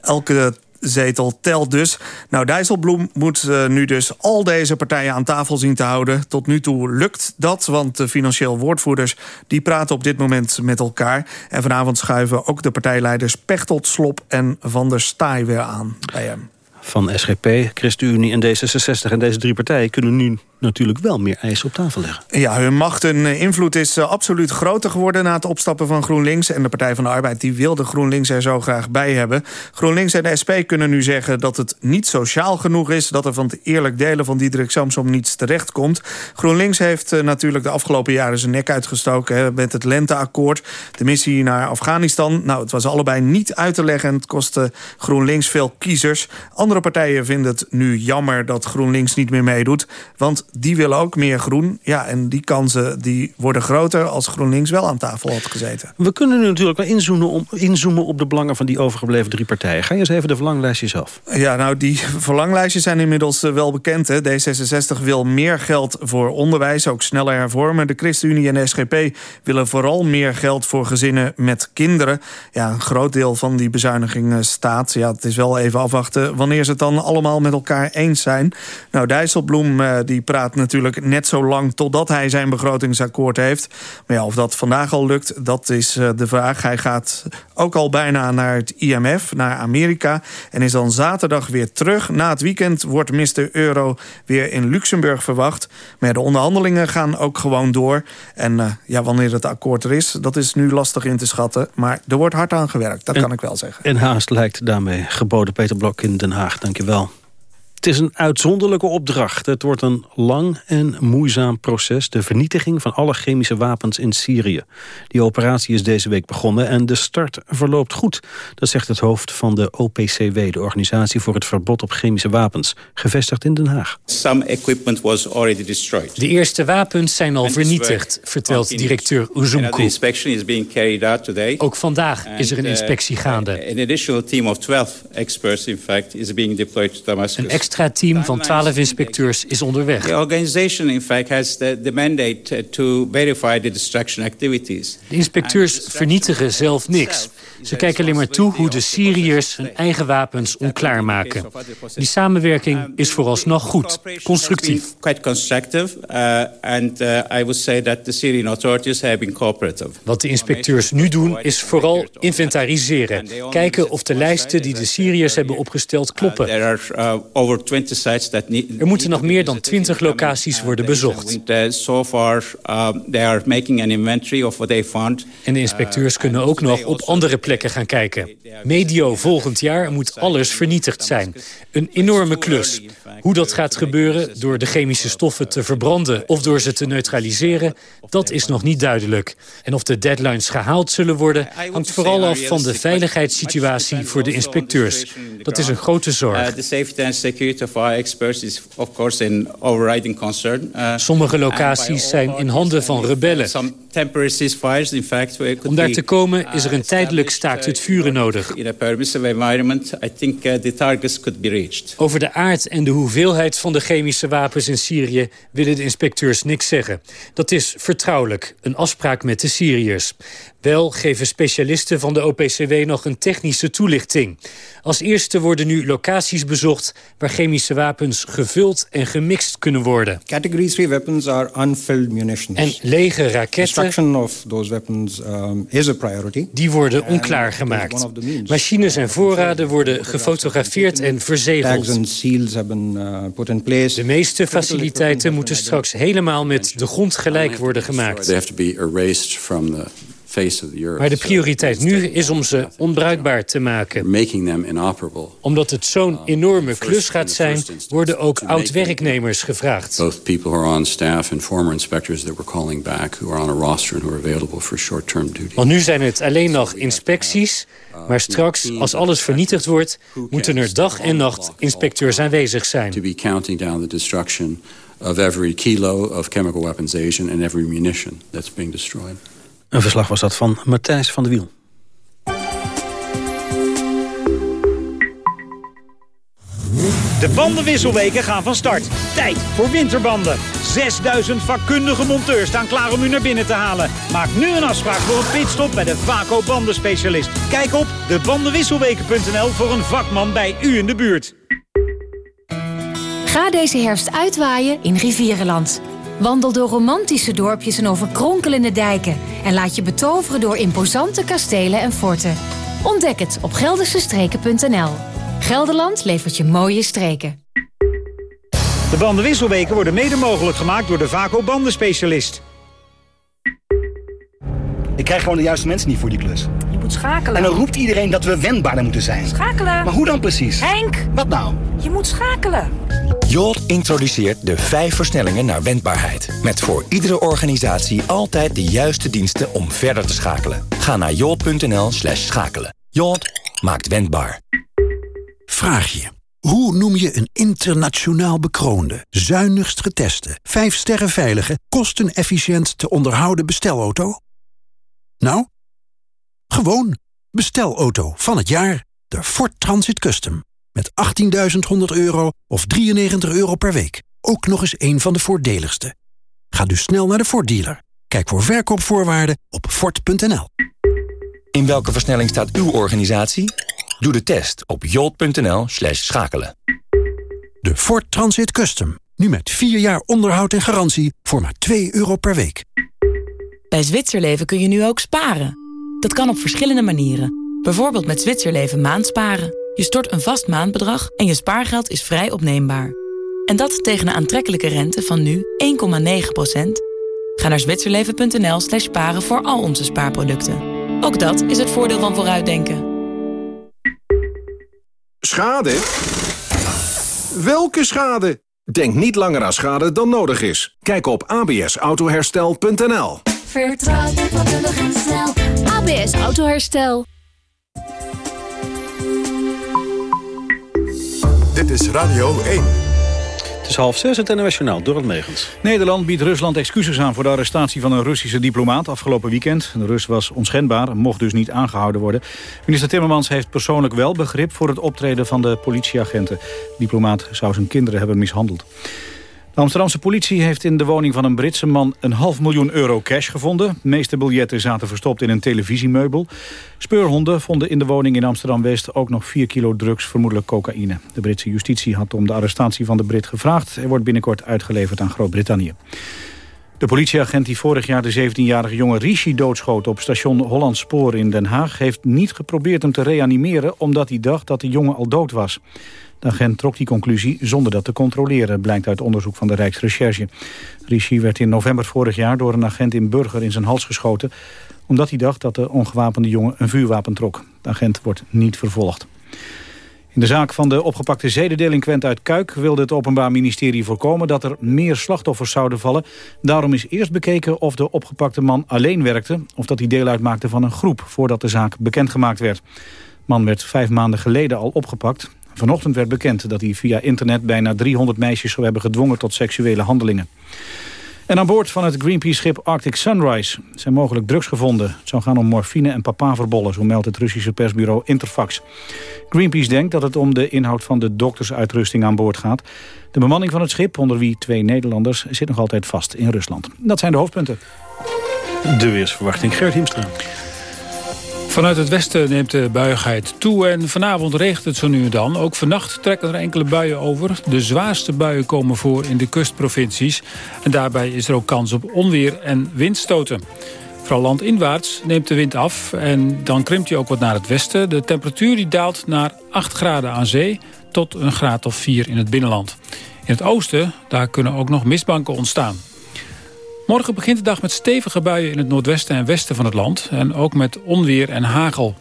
Elke zetel telt dus. Nou, Dijsselbloem moet uh, nu dus al deze partijen aan tafel zien te houden. Tot nu toe lukt dat, want de financieel woordvoerders... die praten op dit moment met elkaar. En vanavond schuiven ook de partijleiders Pechtold, Slop en Van der Staaij weer aan bij hem. Van SGP, ChristenUnie en D66 en deze drie partijen kunnen nu natuurlijk wel meer eisen op tafel leggen. Ja, hun macht en invloed is uh, absoluut groter geworden... na het opstappen van GroenLinks. En de Partij van de Arbeid die wilde GroenLinks er zo graag bij hebben. GroenLinks en de SP kunnen nu zeggen dat het niet sociaal genoeg is... dat er van het eerlijk delen van Diederik Samsom niets terecht komt. GroenLinks heeft uh, natuurlijk de afgelopen jaren zijn nek uitgestoken... Hè, met het Lenteakkoord, de missie naar Afghanistan. Nou, het was allebei niet uit te leggen en het kostte GroenLinks veel kiezers. Andere partijen vinden het nu jammer dat GroenLinks niet meer meedoet... want die willen ook meer groen. Ja, en die kansen die worden groter als GroenLinks wel aan tafel had gezeten. We kunnen nu natuurlijk wel inzoomen, om, inzoomen op de belangen van die overgebleven drie partijen. Ga je eens even de verlanglijstjes af. Ja, nou die verlanglijstjes zijn inmiddels wel bekend. Hè. D66 wil meer geld voor onderwijs, ook sneller hervormen. De ChristenUnie en de SGP willen vooral meer geld voor gezinnen met kinderen. Ja, een groot deel van die bezuinigingen staat. Ja, het is wel even afwachten wanneer ze het dan allemaal met elkaar eens zijn. Nou, Dijsselbloem die praat natuurlijk net zo lang totdat hij zijn begrotingsakkoord heeft. Maar ja, of dat vandaag al lukt, dat is uh, de vraag. Hij gaat ook al bijna naar het IMF, naar Amerika... en is dan zaterdag weer terug. Na het weekend wordt Mr. Euro weer in Luxemburg verwacht. Maar ja, de onderhandelingen gaan ook gewoon door. En uh, ja, wanneer het akkoord er is, dat is nu lastig in te schatten. Maar er wordt hard aan gewerkt, dat en, kan ik wel zeggen. En haast lijkt daarmee geboden. Peter Blok in Den Haag, dank je wel. Het is een uitzonderlijke opdracht. Het wordt een lang en moeizaam proces. De vernietiging van alle chemische wapens in Syrië. Die operatie is deze week begonnen en de start verloopt goed. Dat zegt het hoofd van de OPCW, de Organisatie voor het Verbod op Chemische Wapens. Gevestigd in Den Haag. Some equipment was already destroyed. De eerste wapens zijn al vernietigd, vertelt directeur Uzumku. Ook vandaag is er een uh, inspectie gaande. An additional team of 12 experts in fact is being deployed to Damascus. Extra team van 12 inspecteurs is onderweg. The organization in fact has the, the mandate to verify the destruction activities. De inspecteurs vernietigen zelf niks. Ze kijken alleen maar toe hoe de Syriërs hun eigen wapens onklaar maken. Die samenwerking is vooralsnog goed, constructief. Quite constructive, uh, and uh, I would say that the Syrian authorities have been cooperative. Wat de inspecteurs nu doen is vooral inventariseren. Kijken of de lijsten die de Syriërs hebben opgesteld kloppen. There are over 20 sites that need. Er moeten nog meer dan 20 locaties worden bezocht. So far, they are making an inventory of what they found. En de inspecteurs kunnen ook nog op andere plekken plekken gaan kijken. Medio volgend jaar moet alles vernietigd zijn. Een enorme klus. Hoe dat gaat gebeuren, door de chemische stoffen te verbranden... of door ze te neutraliseren, dat is nog niet duidelijk. En of de deadlines gehaald zullen worden... hangt vooral af van de veiligheidssituatie voor de inspecteurs. Dat is een grote zorg. Sommige locaties zijn in handen van rebellen. Om daar te komen is er een tijdelijk staakt het vuren nodig. Over de aard en de hoeveelheid van de chemische wapens in Syrië willen de inspecteurs niks zeggen. Dat is vertrouwelijk, een afspraak met de Syriërs. Wel geven specialisten van de OPCW nog een technische toelichting. Als eerste worden nu locaties bezocht waar chemische wapens gevuld en gemixt kunnen worden. Category 3 weapons are unfilled munitions. En lege raketten Destruction of those weapons um, is a priority. Die worden onklaar gemaakt. Machines en voorraden worden gefotografeerd en verzegeld. Uh, put in place. De meeste faciliteiten moeten straks helemaal met de grond gelijk worden gemaakt. Erased from the maar de prioriteit nu is om ze onbruikbaar te maken. Omdat het zo'n uh, enorme klus gaat zijn, worden ook oud-werknemers gevraagd. Both people who are on staff and former inspectors that we're calling back who are on a roster and who are available for short-term duty. Want nu zijn het alleen nog inspecties, maar straks, als alles vernietigd wordt, moeten er dag en nacht inspecteurs aanwezig zijn. To be counting down the destruction of every kilo of chemical weaponization and every munition that's being destroyed. Een verslag was dat van Matthijs van de Wiel. De bandenwisselweken gaan van start. Tijd voor winterbanden. 6000 vakkundige monteurs staan klaar om u naar binnen te halen. Maak nu een afspraak voor een pitstop bij de Vaco bandenspecialist. Kijk op debandenwisselweken.nl voor een vakman bij u in de buurt. Ga deze herfst uitwaaien in Rivierenland. Wandel door romantische dorpjes en over kronkelende dijken. En laat je betoveren door imposante kastelen en forten. Ontdek het op geldersestreken.nl. Gelderland levert je mooie streken. De bandenwisselweken worden mede mogelijk gemaakt door de Vaco bandenspecialist. Ik krijg gewoon de juiste mensen niet voor die klus. Je moet schakelen. En dan roept iedereen dat we wendbaarder moeten zijn. Schakelen. Maar hoe dan precies? Henk! Wat nou? Je moet schakelen. Jolt introduceert de vijf versnellingen naar wendbaarheid. Met voor iedere organisatie altijd de juiste diensten om verder te schakelen. Ga naar jolt.nl slash schakelen. Jolt maakt wendbaar. Vraag je. Hoe noem je een internationaal bekroonde, zuinigst geteste, vijf sterren veilige, kostenefficiënt te onderhouden bestelauto? Nou, gewoon bestelauto van het jaar, de Ford Transit Custom. Met 18.100 euro of 93 euro per week. Ook nog eens een van de voordeligste. Ga dus snel naar de Ford dealer. Kijk voor verkoopvoorwaarden op Ford.nl. In welke versnelling staat uw organisatie? Doe de test op jolt.nl slash schakelen. De Ford Transit Custom. Nu met 4 jaar onderhoud en garantie voor maar 2 euro per week. Bij Zwitserleven kun je nu ook sparen. Dat kan op verschillende manieren. Bijvoorbeeld met Zwitserleven maandsparen. Je stort een vast maandbedrag en je spaargeld is vrij opneembaar. En dat tegen een aantrekkelijke rente van nu 1,9%. Ga naar zwitserleven.nl slash sparen voor al onze spaarproducten. Ook dat is het voordeel van vooruitdenken. Schade? Welke schade? Denk niet langer aan schade dan nodig is. Kijk op absautoherstel.nl Vertrouw je vakkundig en snel. ABS Autoherstel. Dit is Radio 1. Het is half zes, het internationaal, door het Megens. Nederland biedt Rusland excuses aan voor de arrestatie van een Russische diplomaat afgelopen weekend. De Rus was onschendbaar, mocht dus niet aangehouden worden. Minister Timmermans heeft persoonlijk wel begrip voor het optreden van de politieagenten. De diplomaat zou zijn kinderen hebben mishandeld. De Amsterdamse politie heeft in de woning van een Britse man een half miljoen euro cash gevonden. De meeste biljetten zaten verstopt in een televisiemeubel. Speurhonden vonden in de woning in Amsterdam-West ook nog 4 kilo drugs, vermoedelijk cocaïne. De Britse justitie had om de arrestatie van de Brit gevraagd. Hij wordt binnenkort uitgeleverd aan Groot-Brittannië. De politieagent die vorig jaar de 17-jarige jongen Rishi doodschoot op station Holland Spoor in Den Haag... heeft niet geprobeerd hem te reanimeren omdat hij dacht dat de jongen al dood was. De agent trok die conclusie zonder dat te controleren, blijkt uit onderzoek van de Rijksrecherche. Rishi werd in november vorig jaar door een agent in Burger in zijn hals geschoten, omdat hij dacht dat de ongewapende jongen een vuurwapen trok. De agent wordt niet vervolgd. In de zaak van de opgepakte zedendelinquent uit Kuik wilde het Openbaar Ministerie voorkomen dat er meer slachtoffers zouden vallen. Daarom is eerst bekeken of de opgepakte man alleen werkte of dat hij deel uitmaakte van een groep voordat de zaak bekendgemaakt werd. De man werd vijf maanden geleden al opgepakt. Vanochtend werd bekend dat hij via internet bijna 300 meisjes zou hebben gedwongen tot seksuele handelingen. En aan boord van het Greenpeace-schip Arctic Sunrise zijn mogelijk drugs gevonden. Het zou gaan om morfine en papaverbollen, zo meldt het Russische persbureau Interfax. Greenpeace denkt dat het om de inhoud van de doktersuitrusting aan boord gaat. De bemanning van het schip, onder wie twee Nederlanders, zit nog altijd vast in Rusland. Dat zijn de hoofdpunten. De weersverwachting Gert Hiemstra. Vanuit het westen neemt de buigheid toe en vanavond regent het zo nu en dan. Ook vannacht trekken er enkele buien over. De zwaarste buien komen voor in de kustprovincies. En daarbij is er ook kans op onweer en windstoten. Vooral landinwaarts neemt de wind af en dan krimpt hij ook wat naar het westen. De temperatuur die daalt naar 8 graden aan zee tot een graad of 4 in het binnenland. In het oosten daar kunnen ook nog mistbanken ontstaan. Morgen begint de dag met stevige buien in het noordwesten en westen van het land. En ook met onweer en hagel.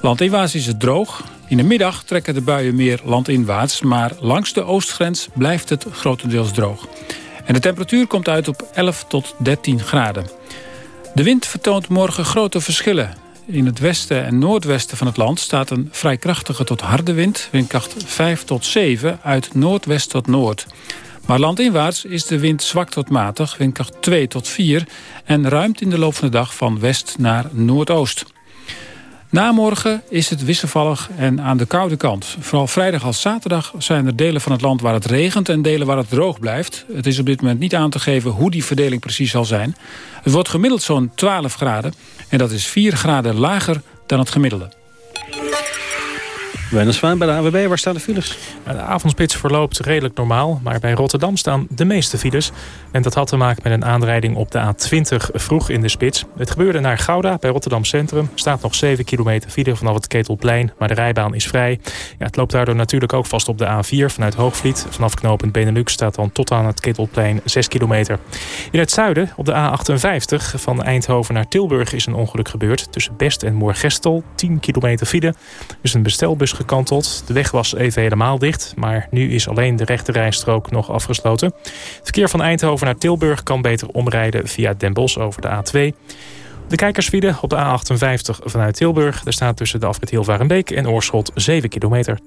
Landinwaarts is het droog. In de middag trekken de buien meer landinwaarts. Maar langs de oostgrens blijft het grotendeels droog. En de temperatuur komt uit op 11 tot 13 graden. De wind vertoont morgen grote verschillen. In het westen en noordwesten van het land staat een vrij krachtige tot harde wind. Windkracht 5 tot 7 uit noordwest tot noord. Maar landinwaarts is de wind zwak tot matig, windkracht 2 tot 4... en ruimt in de loop van de dag van west naar noordoost. Na morgen is het wisselvallig en aan de koude kant. Vooral vrijdag als zaterdag zijn er delen van het land waar het regent... en delen waar het droog blijft. Het is op dit moment niet aan te geven hoe die verdeling precies zal zijn. Het wordt gemiddeld zo'n 12 graden en dat is 4 graden lager dan het gemiddelde. Wijnand Zwaan bij de AWB, waar staan de files? De avondspits verloopt redelijk normaal, maar bij Rotterdam staan de meeste files. En dat had te maken met een aanrijding op de A20 vroeg in de spits. Het gebeurde naar Gouda bij Rotterdam Centrum. staat nog 7 kilometer file vanaf het Ketelplein, maar de rijbaan is vrij. Ja, het loopt daardoor natuurlijk ook vast op de A4 vanuit Hoogvliet. Vanaf knooppunt Benelux staat dan tot aan het Ketelplein 6 kilometer. In het zuiden, op de A58 van Eindhoven naar Tilburg, is een ongeluk gebeurd. Tussen Best en Moorgestel, 10 kilometer file. Is een bestelbus De weg was even helemaal dicht, maar nu is alleen de rechte rijstrook nog afgesloten. Het verkeer van Eindhoven naar Tilburg kan beter omrijden via Den Bosch over de A2. De kijkersfile op de A58 vanuit Tilburg. Daar staat tussen de afrit Hilvarenbeek en Oorschot 7 kilometer.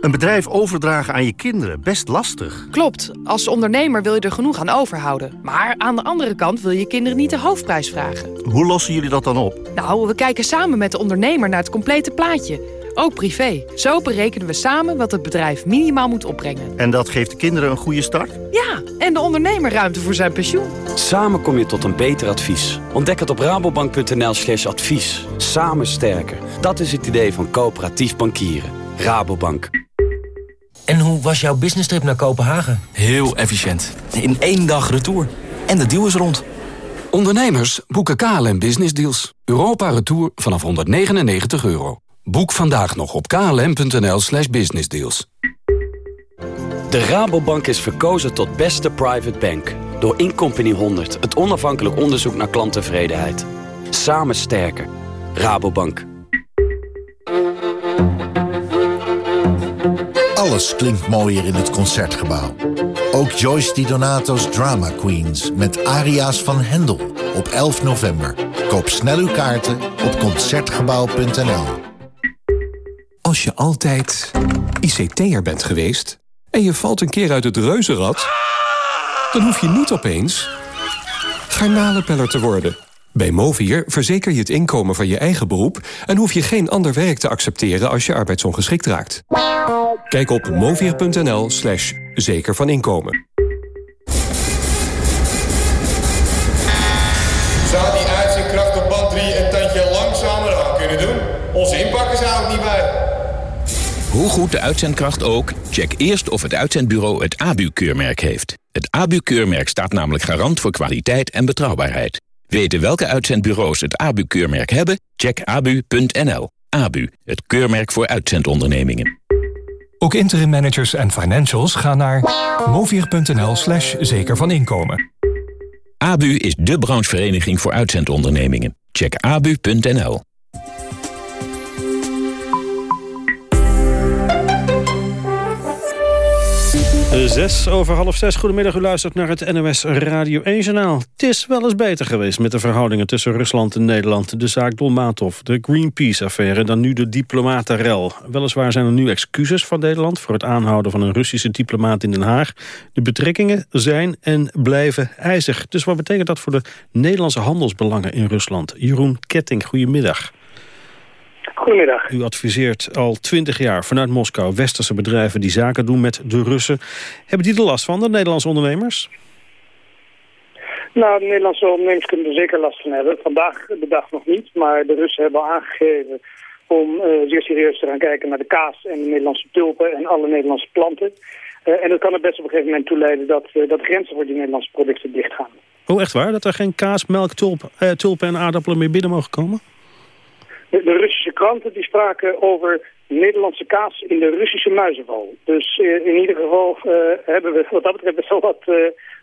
Een bedrijf overdragen aan je kinderen, best lastig. Klopt, als ondernemer wil je er genoeg aan overhouden. Maar aan de andere kant wil je kinderen niet de hoofdprijs vragen. Hoe lossen jullie dat dan op? Nou, we kijken samen met de ondernemer naar het complete plaatje. Ook privé. Zo berekenen we samen wat het bedrijf minimaal moet opbrengen. En dat geeft de kinderen een goede start? Ja, en de ondernemer ruimte voor zijn pensioen. Samen kom je tot een beter advies. Ontdek het op rabobank.nl slash advies. Samen sterker. Dat is het idee van coöperatief bankieren. Rabobank. En hoe was jouw business trip naar Kopenhagen? Heel efficiënt. In één dag retour. En de deal is rond. Ondernemers boeken KLM Business Deals. Europa Retour vanaf 199 euro. Boek vandaag nog op klm.nl slash businessdeals. De Rabobank is verkozen tot beste private bank. Door Incompany 100, het onafhankelijk onderzoek naar klanttevredenheid. Samen sterker. Rabobank. Alles klinkt mooier in het Concertgebouw. Ook Joyce Di Donato's Drama Queens met aria's van Hendel op 11 november. Koop snel uw kaarten op Concertgebouw.nl. Als je altijd ICT'er bent geweest en je valt een keer uit het reuzenrad... dan hoef je niet opeens garnalenpeller te worden. Bij Movier verzeker je het inkomen van je eigen beroep... en hoef je geen ander werk te accepteren als je arbeidsongeschikt raakt. Kijk op movier.nl slash zeker van inkomen. Zou die uitzendkracht op band 3 een tandje langzamer aan kunnen doen? Onze inpakken zijn ook niet bij. Hoe goed de uitzendkracht ook, check eerst of het uitzendbureau het ABU-keurmerk heeft. Het ABU-keurmerk staat namelijk garant voor kwaliteit en betrouwbaarheid. Weten welke uitzendbureaus het ABU-keurmerk hebben? Check abu.nl. ABU, het keurmerk voor uitzendondernemingen. Ook interim managers en financials gaan naar movier.nl slash zeker van inkomen. ABU is de branchevereniging voor uitzendondernemingen. Check abu.nl. Zes over half zes. Goedemiddag, u luistert naar het NOS Radio 1-journaal. Het is wel eens beter geweest met de verhoudingen tussen Rusland en Nederland. De zaak Dolmatov, de Greenpeace-affaire en dan nu de diplomatenrel. Weliswaar zijn er nu excuses van Nederland... voor het aanhouden van een Russische diplomaat in Den Haag. De betrekkingen zijn en blijven ijzig. Dus wat betekent dat voor de Nederlandse handelsbelangen in Rusland? Jeroen Ketting, goedemiddag. Goedemiddag. U adviseert al twintig jaar vanuit Moskou westerse bedrijven die zaken doen met de Russen. Hebben die er last van, de Nederlandse ondernemers? Nou, de Nederlandse ondernemers kunnen er zeker last van hebben. Vandaag de dag nog niet, maar de Russen hebben al aangegeven om uh, zeer serieus te gaan kijken naar de kaas en de Nederlandse tulpen en alle Nederlandse planten. Uh, en dat kan er best op een gegeven moment toe leiden dat, uh, dat grenzen voor die Nederlandse producten dichtgaan. Oh, echt waar? Dat er geen kaas, melk, tulp, tulpen en aardappelen meer binnen mogen komen? De, Russische kranten die spraken over Nederlandse kaas in de Russische muizenval. Dus uh, in ieder geval uh, hebben we wat dat betreft best wel wat uh,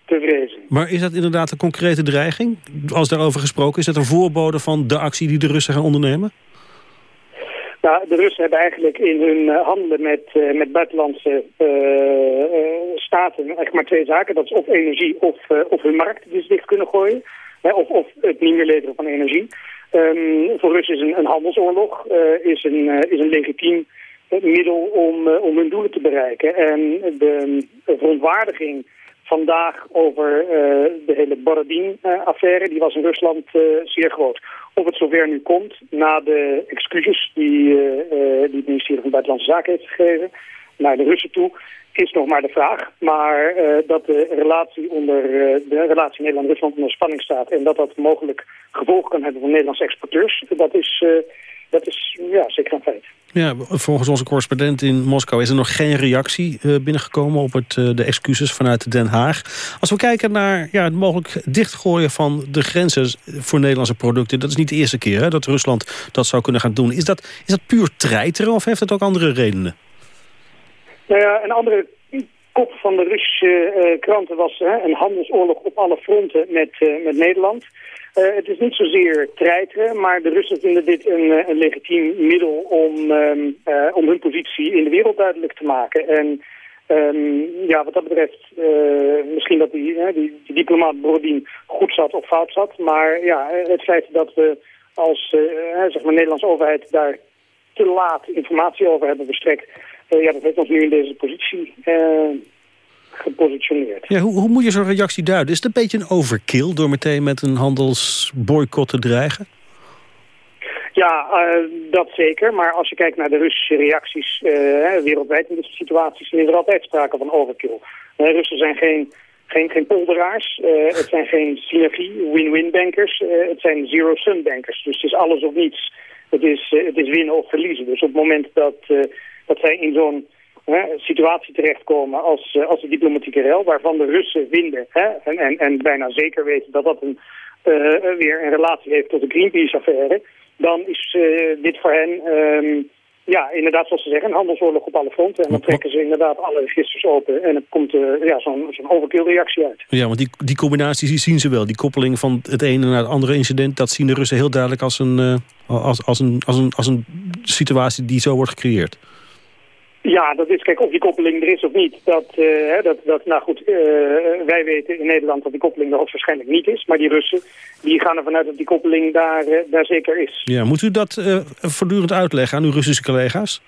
te vrezen. Maar is dat inderdaad een concrete dreiging? Als daarover gesproken is, dat een voorbode van de actie die de Russen gaan ondernemen? Nou, de Russen hebben eigenlijk in hun handelen met, met buitenlandse staten eigenlijk maar twee zaken. Dat is of energie of, of hun markt ze dicht kunnen gooien. Hè, of, of het niet meer leveren van energie. Um, voor Russen is een, handelsoorlog uh, is een, uh, is een legitiem middel om, om hun doelen te bereiken. En de verontwaardiging vandaag over de hele Borodin-affaire, die was in Rusland zeer groot. Of het zover nu komt, na de excuses die, die het ministerie van Buitenlandse Zaken heeft gegeven naar de Russen toe, is nog maar de vraag. Maar uh, dat de relatie onder uh, de relatie Nederland-Rusland onder spanning staat en dat dat mogelijk gevolgen kan hebben voor Nederlandse exporteurs, dat is, uh, dat is ja, zeker een feit. Ja, volgens onze correspondent in Moskou is er nog geen reactie binnengekomen op het, de excuses vanuit Den Haag. Als we kijken naar ja, het mogelijk dichtgooien van de grenzen voor Nederlandse producten, dat is niet de eerste keer hè, dat Rusland dat zou kunnen gaan doen. Is dat, is dat puur treiteren of heeft het ook andere redenen? Nou ja, een andere kop van de Russische uh, kranten was uh, een handelsoorlog op alle fronten met, uh, met Nederland. het is niet zozeer treiteren, maar de Russen vinden dit een, een legitiem middel om, um, om hun positie in de wereld duidelijk te maken. En um, ja, wat dat betreft, misschien dat die, die, die diplomaat Brodin goed zat of fout zat. Maar ja, het feit dat we als zeg maar Nederlandse overheid daar te laat informatie over hebben verstrekt ja, dat heeft ons nu in deze positie uh, gepositioneerd. Ja, hoe, hoe moet je zo'n reactie duiden? Is het een beetje een overkill door meteen met een handelsboycott te dreigen? Ja, uh, dat zeker. Maar als je kijkt naar de Russische reacties uh, wereldwijd in deze situaties... dan is er altijd sprake van overkill. Russen zijn geen, geen, geen polderaars. het zijn geen synergie, win-win bankers. het zijn zero-sum bankers. Dus het is alles of niets. Het is, het is winnen of verliezen. Dus op het moment dat dat zij in zo'n situatie terechtkomen als, als de diplomatieke rel, waarvan de Russen vinden hè, en, en, en bijna zeker weten dat dat een, uh, weer een relatie heeft tot de Greenpeace-affaire, dan is uh, dit voor hen, um, ja, inderdaad zoals ze zeggen, een handelsoorlog op alle fronten. En dan trekken ze inderdaad alle registers open en er komt uh, ja, zo'n zo'n overkill-reactie uit. Ja, want die, die combinaties zien ze wel. Die koppeling van het ene naar het andere incident, dat zien de Russen heel duidelijk als een, als, als een, als een, als een situatie die zo wordt gecreëerd. Ja, dat is, kijk, of die koppeling er is of niet. Dat, uh, dat, dat nou goed, uh, wij weten in Nederland dat die koppeling er hoogstwaarschijnlijk niet is. Maar die Russen, die gaan ervan uit dat die koppeling daar, uh, daar zeker is. Ja, moet u dat voortdurend uitleggen aan uw Russische collega's?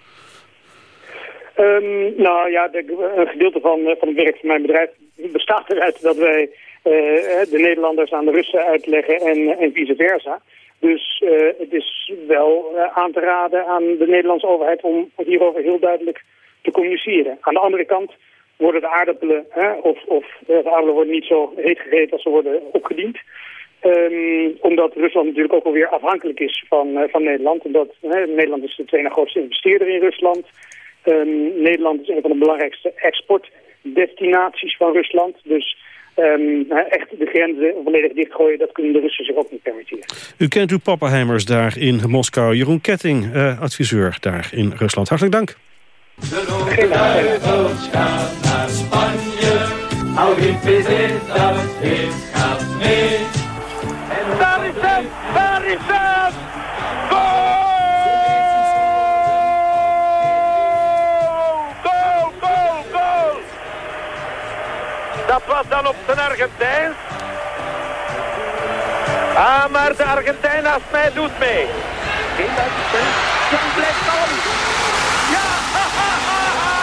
Um, nou ja, de, een gedeelte van, van het werk van mijn bedrijf bestaat eruit dat wij de Nederlanders aan de Russen uitleggen en, en vice versa. Dus uh, het is wel uh, aan te raden aan de Nederlandse overheid om hierover heel duidelijk te communiceren. Aan de andere kant worden de aardappelen, hè, of, of de aardappelen worden niet zo heet gegeten als ze worden opgediend. Um, omdat Rusland natuurlijk ook alweer afhankelijk is van, van Nederland. Omdat Nederland is de tweede grootste investeerder in Rusland. Um, Nederland is een van de belangrijkste exportdestinaties van Rusland. Dus Um, echt de grenzen volledig dichtgooien, dat kunnen de Russen zich ook niet permitteren. U kent uw pappenheimers daar in Moskou. Jeroen Ketting, uh, adviseur daar in Rusland. Hartelijk dank. De rode duivels gaat naar Spanje. Hou bezit, dat het gaat mee. Dan op zijn Argentijn. Ah, maar de Argentijn naast mij doet mee. Jan blijft al. Ja! Ha, ha, ha, ha.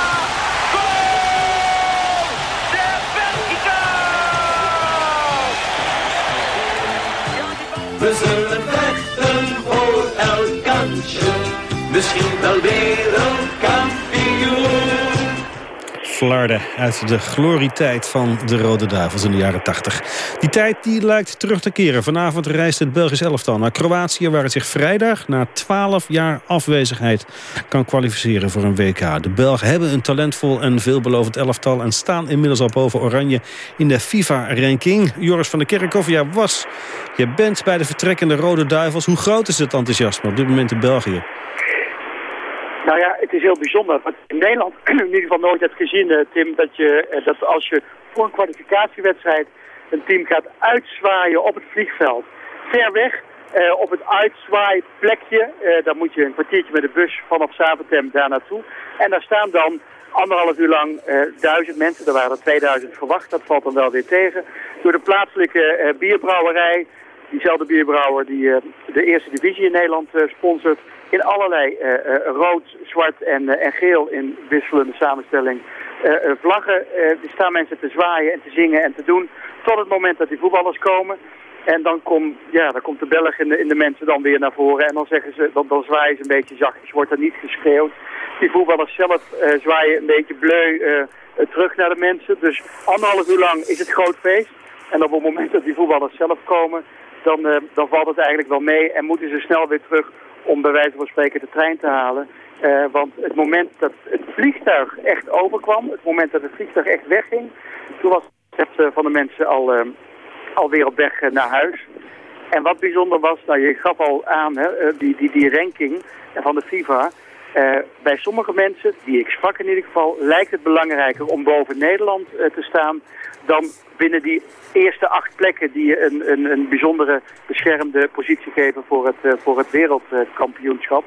Goal! De Belgica! We zullen vechten voor elk kansje. Misschien wel wereldkampioen. Uit de glorietijd van de Rode Duivels in de jaren 80. Die tijd die lijkt terug te keren. Vanavond reist het Belgisch elftal naar Kroatië... waar het zich vrijdag na 12 jaar afwezigheid kan kwalificeren voor een WK. De Belgen hebben een talentvol en veelbelovend elftal... en staan inmiddels al boven Oranje in de FIFA-ranking. Joris van der Kerkhoff, ja, was. Je bent bij de vertrekkende Rode Duivels. Hoe groot is het enthousiasme op dit moment in België? Nou ja, het is heel bijzonder. Wat in Nederland <clears throat> in ieder geval nooit hebt gezien, uh, Tim, dat, je, uh, dat als je voor een kwalificatiewedstrijd een team gaat uitzwaaien op het vliegveld. Ver weg, uh, op het uitzwaaiplekje, dan moet je een kwartiertje met de bus vanaf Zaventem daar naartoe. En daar staan dan anderhalf uur lang duizend mensen, er waren er 2000 verwacht, dat valt dan wel weer tegen. Door de plaatselijke bierbrouwerij, diezelfde bierbrouwer die de eerste divisie in Nederland sponsort in allerlei uh, uh, rood, zwart en, uh, en geel in wisselende samenstelling. vlaggen, die staan mensen te zwaaien en te zingen en te doen tot het moment dat die voetballers komen. En dan, kom, ja, dan komt de Belg in de, in de mensen dan weer naar voren en dan, zeggen ze, dan, dan zwaaien ze een beetje zachtjes, wordt er niet geschreeuwd. Die voetballers zelf zwaaien een beetje bleu terug naar de mensen. Dus anderhalf uur lang is het groot feest. En op het moment dat die voetballers zelf komen, dan, dan valt het eigenlijk wel mee en moeten ze snel weer terug om bij wijze van spreken de trein te halen. Uh, want het moment dat het vliegtuig echt overkwam, het moment dat het vliegtuig echt wegging, toen was het uh, van de mensen al, uh, alweer op weg naar huis. En wat bijzonder was, nou je gaf al aan, hè, die, die, die ranking van de FIFA. Bij sommige mensen, die ik sprak in ieder geval, lijkt het belangrijker om boven Nederland te staan dan binnen die eerste acht plekken die een, een, een bijzondere beschermde positie geven voor het, uh, voor het wereldkampioenschap.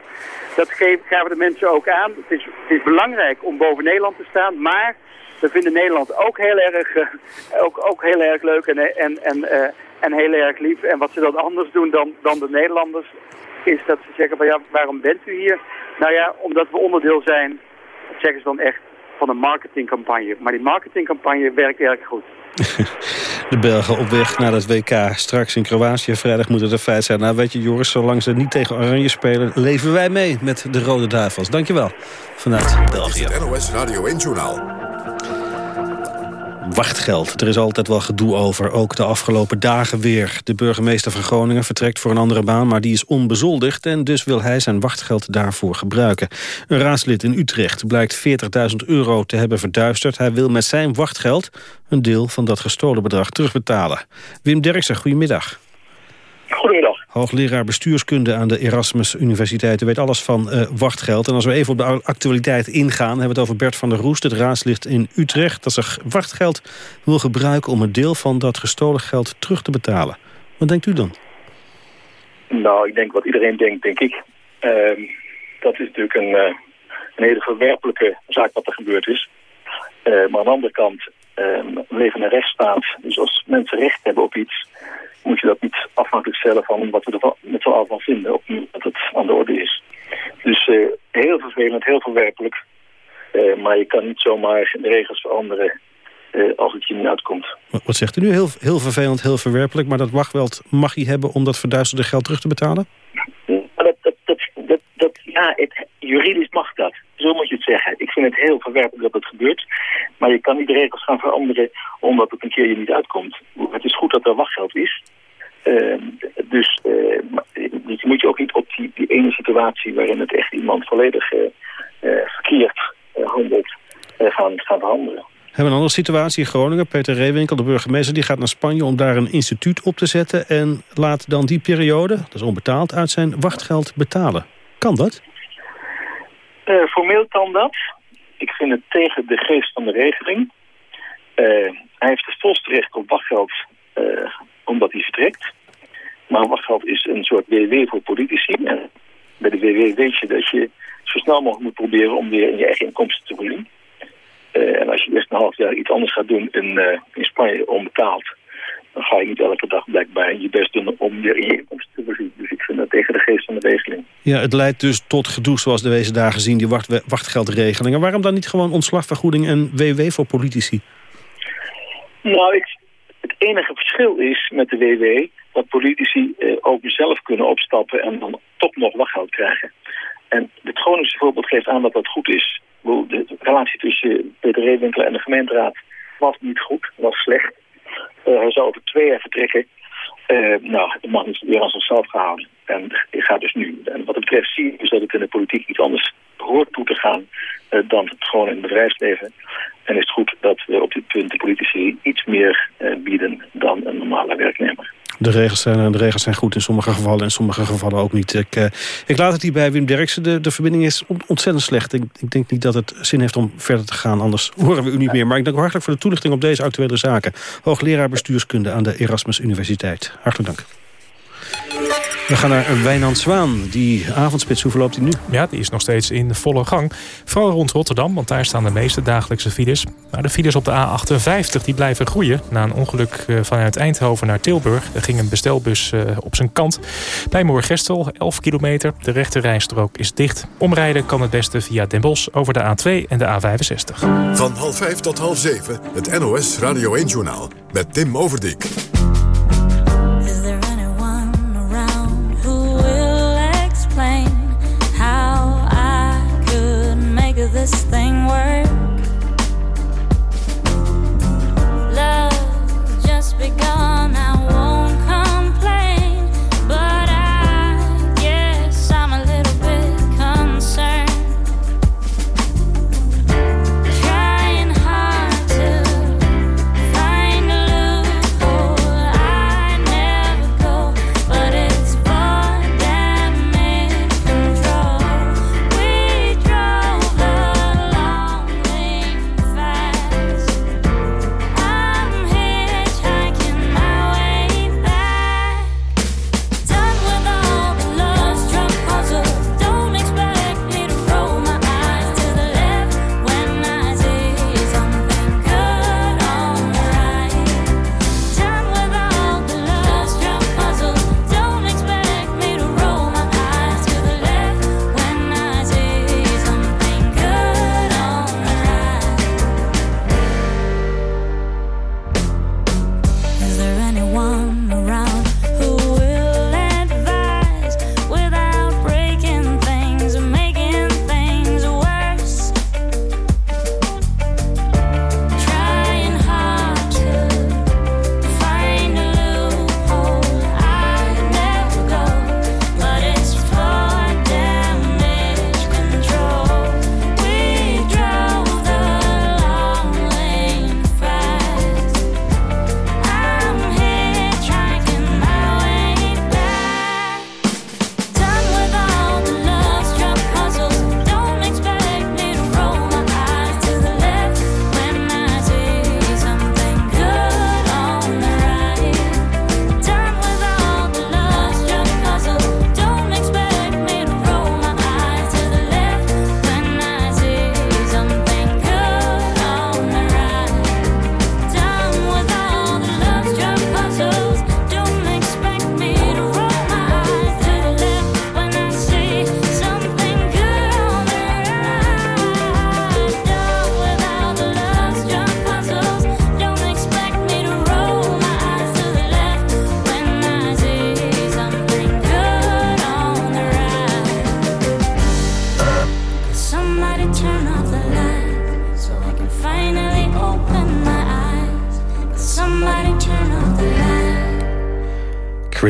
Dat gaven de mensen ook aan. Het is, het is belangrijk om boven Nederland te staan, maar we vinden Nederland ook heel erg, ook, ook heel erg leuk en, en, en, en heel erg lief. En wat ze dan anders doen dan, dan de Nederlanders, is dat ze zeggen van ja, waarom bent u hier? Nou ja, omdat we onderdeel zijn, dat zeggen ze dan echt, van een marketingcampagne. Maar die marketingcampagne werkt erg goed. <laughs> De Belgen op weg naar het WK. Straks in Kroatië. Vrijdag moet het een feit zijn. Nou weet je Joris, zolang ze niet tegen Oranje spelen... leven wij mee met de Rode Duivels. Dankjewel vanuit België. Het NOS Radio 1 Journaal wachtgeld. Er is altijd wel gedoe over, ook de afgelopen dagen weer. De burgemeester van Groningen vertrekt voor een andere baan... maar die is onbezoldigd en dus wil hij zijn wachtgeld daarvoor gebruiken. Een raadslid in Utrecht blijkt 40.000 euro te hebben verduisterd. Hij wil met zijn wachtgeld een deel van dat gestolen bedrag terugbetalen. Wim Derksen, goedemiddag. Goedemiddag. Hoogleraar bestuurskunde aan de Erasmus Universiteit. Weet alles van uh, wachtgeld. En als we even op de actualiteit ingaan... hebben we het over Bert van der Roest, het raadslid in Utrecht... dat zich wachtgeld wil gebruiken om een deel van dat gestolen geld terug te betalen. Wat denkt u dan? Nou, ik denk wat iedereen denkt, denk ik. Uh, dat is natuurlijk een, uh, een hele verwerpelijke zaak wat er gebeurd is. Eh, maar aan de andere kant, we leven in een rechtsstaat. Dus als mensen recht hebben op iets, moet je dat niet afhankelijk stellen van wat we er met z'n allen van vinden. Op dat het aan de orde is. Dus uh, heel vervelend, heel verwerpelijk. Uh, maar je kan niet zomaar de regels veranderen als het je niet uitkomt. Wat zegt u nu? Heel, heel vervelend, heel verwerpelijk. Maar dat wachtgeld mag hij hebben om dat verduisterde geld terug te betalen? Dat, dat, dat ja, het, juridisch mag dat. Zo moet je het zeggen. Ik vind het heel verwerpelijk dat het gebeurt. Maar je kan niet de regels gaan veranderen omdat het een keer je niet uitkomt. Het is goed dat er wachtgeld is. Uh, dus uh, je moet je ook niet op die, die ene situatie waarin het echt iemand volledig uh, verkeerd handelt gaan, gaan veranderen. We hebben een andere situatie in Groningen. Peter Reewinkel, de burgemeester, die gaat naar Spanje om daar een instituut op te zetten. En laat dan die periode, dat is onbetaald, uit zijn wachtgeld betalen. Kan dat? Formeel kan dat. Ik vind het tegen de geest van de regeling. Hij heeft het volste recht op wachtgeld omdat hij vertrekt. Maar wachtgeld is een soort WW voor politici. En bij de WW weet je dat je zo snel mogelijk moet proberen om weer in je eigen inkomsten te voorzien. en als je eerst een half jaar iets anders gaat doen in, in Spanje onbetaald dan ga je niet elke dag blijkbaar je best doen om weer in je inkomsten te voorzien. Dus ik vind dat tegen de geest van de regeling. Ja, het leidt dus tot gedoe zoals de deze dagen zien, die wacht, wachtgeldregelingen. Waarom dan niet gewoon ontslagvergoeding en WW voor politici? Nou, ik, enige verschil is met de WW dat politici eh, ook zelf kunnen opstappen en dan toch nog wachtgeld krijgen. En het Groningse voorbeeld geeft aan dat dat goed is. De relatie tussen Peter Reewinkel en de gemeenteraad was niet goed, was slecht. Uh, hij zou over twee jaar vertrekken. Uh, nou, de man is weer aan zichzelf gehouden. En gaat dus nu. En wat het betreft zie je dus dat het in de politiek iets anders hoort toe te gaan uh, dan gewoon in het bedrijfsleven. En is het goed dat we op dit punt de politici iets meer bieden dan een normale werknemer. De regels, zijn, de regels zijn goed in sommige gevallen, in sommige gevallen ook niet. Ik, ik laat het hier bij Wim Derksen. De, de verbinding is ontzettend slecht. Ik, ik, denk niet dat het zin heeft om verder te gaan, anders horen we u niet meer. Maar ik dank u hartelijk voor de toelichting op deze actuele zaken. Hoogleraar bestuurskunde aan de Erasmus Universiteit. Hartelijk dank. We gaan naar Wijnand Zwaan. Die avondspits, hoe verloopt die nu? Ja, die is nog steeds in volle gang. Vooral rond Rotterdam, want daar staan de meeste dagelijkse files. Maar de files op de A58 die blijven groeien. Na een ongeluk eh, vanuit Eindhoven naar Tilburg... er ging een bestelbus eh, op zijn kant. Bij Moorgestel, 11 kilometer. De rechte rijstrook is dicht. Omrijden kan het beste via Den Bosch over de A2 en de A65. Van half 5 tot half 7, het NOS Radio 1-journaal. Met Tim Overdijk.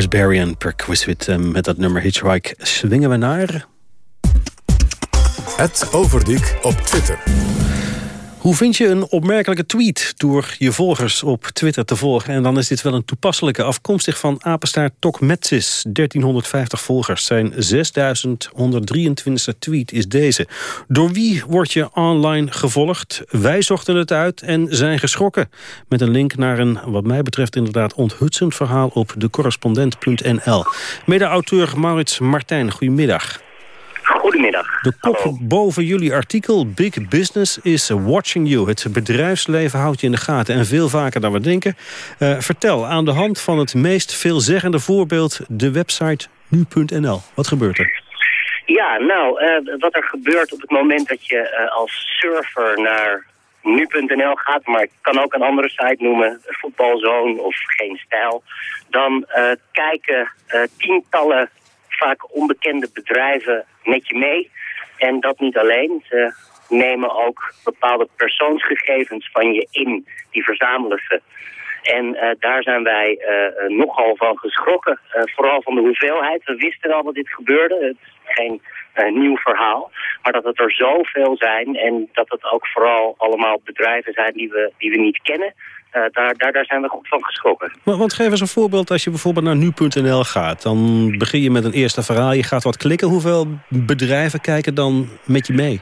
Berry en Perquisite uh, met dat nummer Hitchhike swingen we naar... Het Overdiek op Twitter. Hoe vind je een opmerkelijke tweet door je volgers op Twitter te volgen? En dan is dit wel een toepasselijke, afkomstig van apenstaart Tok Metsis. 1350 volgers. Zijn 6123 tweet is deze. Door wie word je online gevolgd? Wij zochten het uit en zijn geschrokken. Met een link naar een, wat mij betreft inderdaad onthutsend verhaal op decorrespondent.nl. Mede-auteur Maurits Martijn, goedemiddag. Goedemiddag. De kop boven jullie artikel Big Business is watching you. Het bedrijfsleven houdt je in de gaten en veel vaker dan we denken. Uh, vertel, aan de hand van het meest veelzeggende voorbeeld... de website nu.nl. Wat gebeurt er? Ja, nou, uh, wat er gebeurt op het moment dat je uh, als surfer naar nu.nl gaat... maar ik kan ook een andere site noemen, Voetbalzone of Geen Stijl... dan kijken tientallen vaak onbekende bedrijven met je mee. En dat niet alleen. Ze nemen ook bepaalde persoonsgegevens van je in. Die verzamelen ze. En uh, daar zijn wij uh, nogal van geschrokken. Vooral van de hoeveelheid. We wisten al dat dit gebeurde. Het is geen nieuw verhaal. Maar dat het er zoveel zijn en dat het ook vooral allemaal bedrijven zijn die we, die we niet kennen. Uh, daar, daar, daar zijn we goed van geschrokken. Maar, want geef eens een voorbeeld. Als je bijvoorbeeld naar nu.nl gaat... dan begin je met een eerste verhaal. Je gaat wat klikken. Hoeveel bedrijven kijken dan met je mee?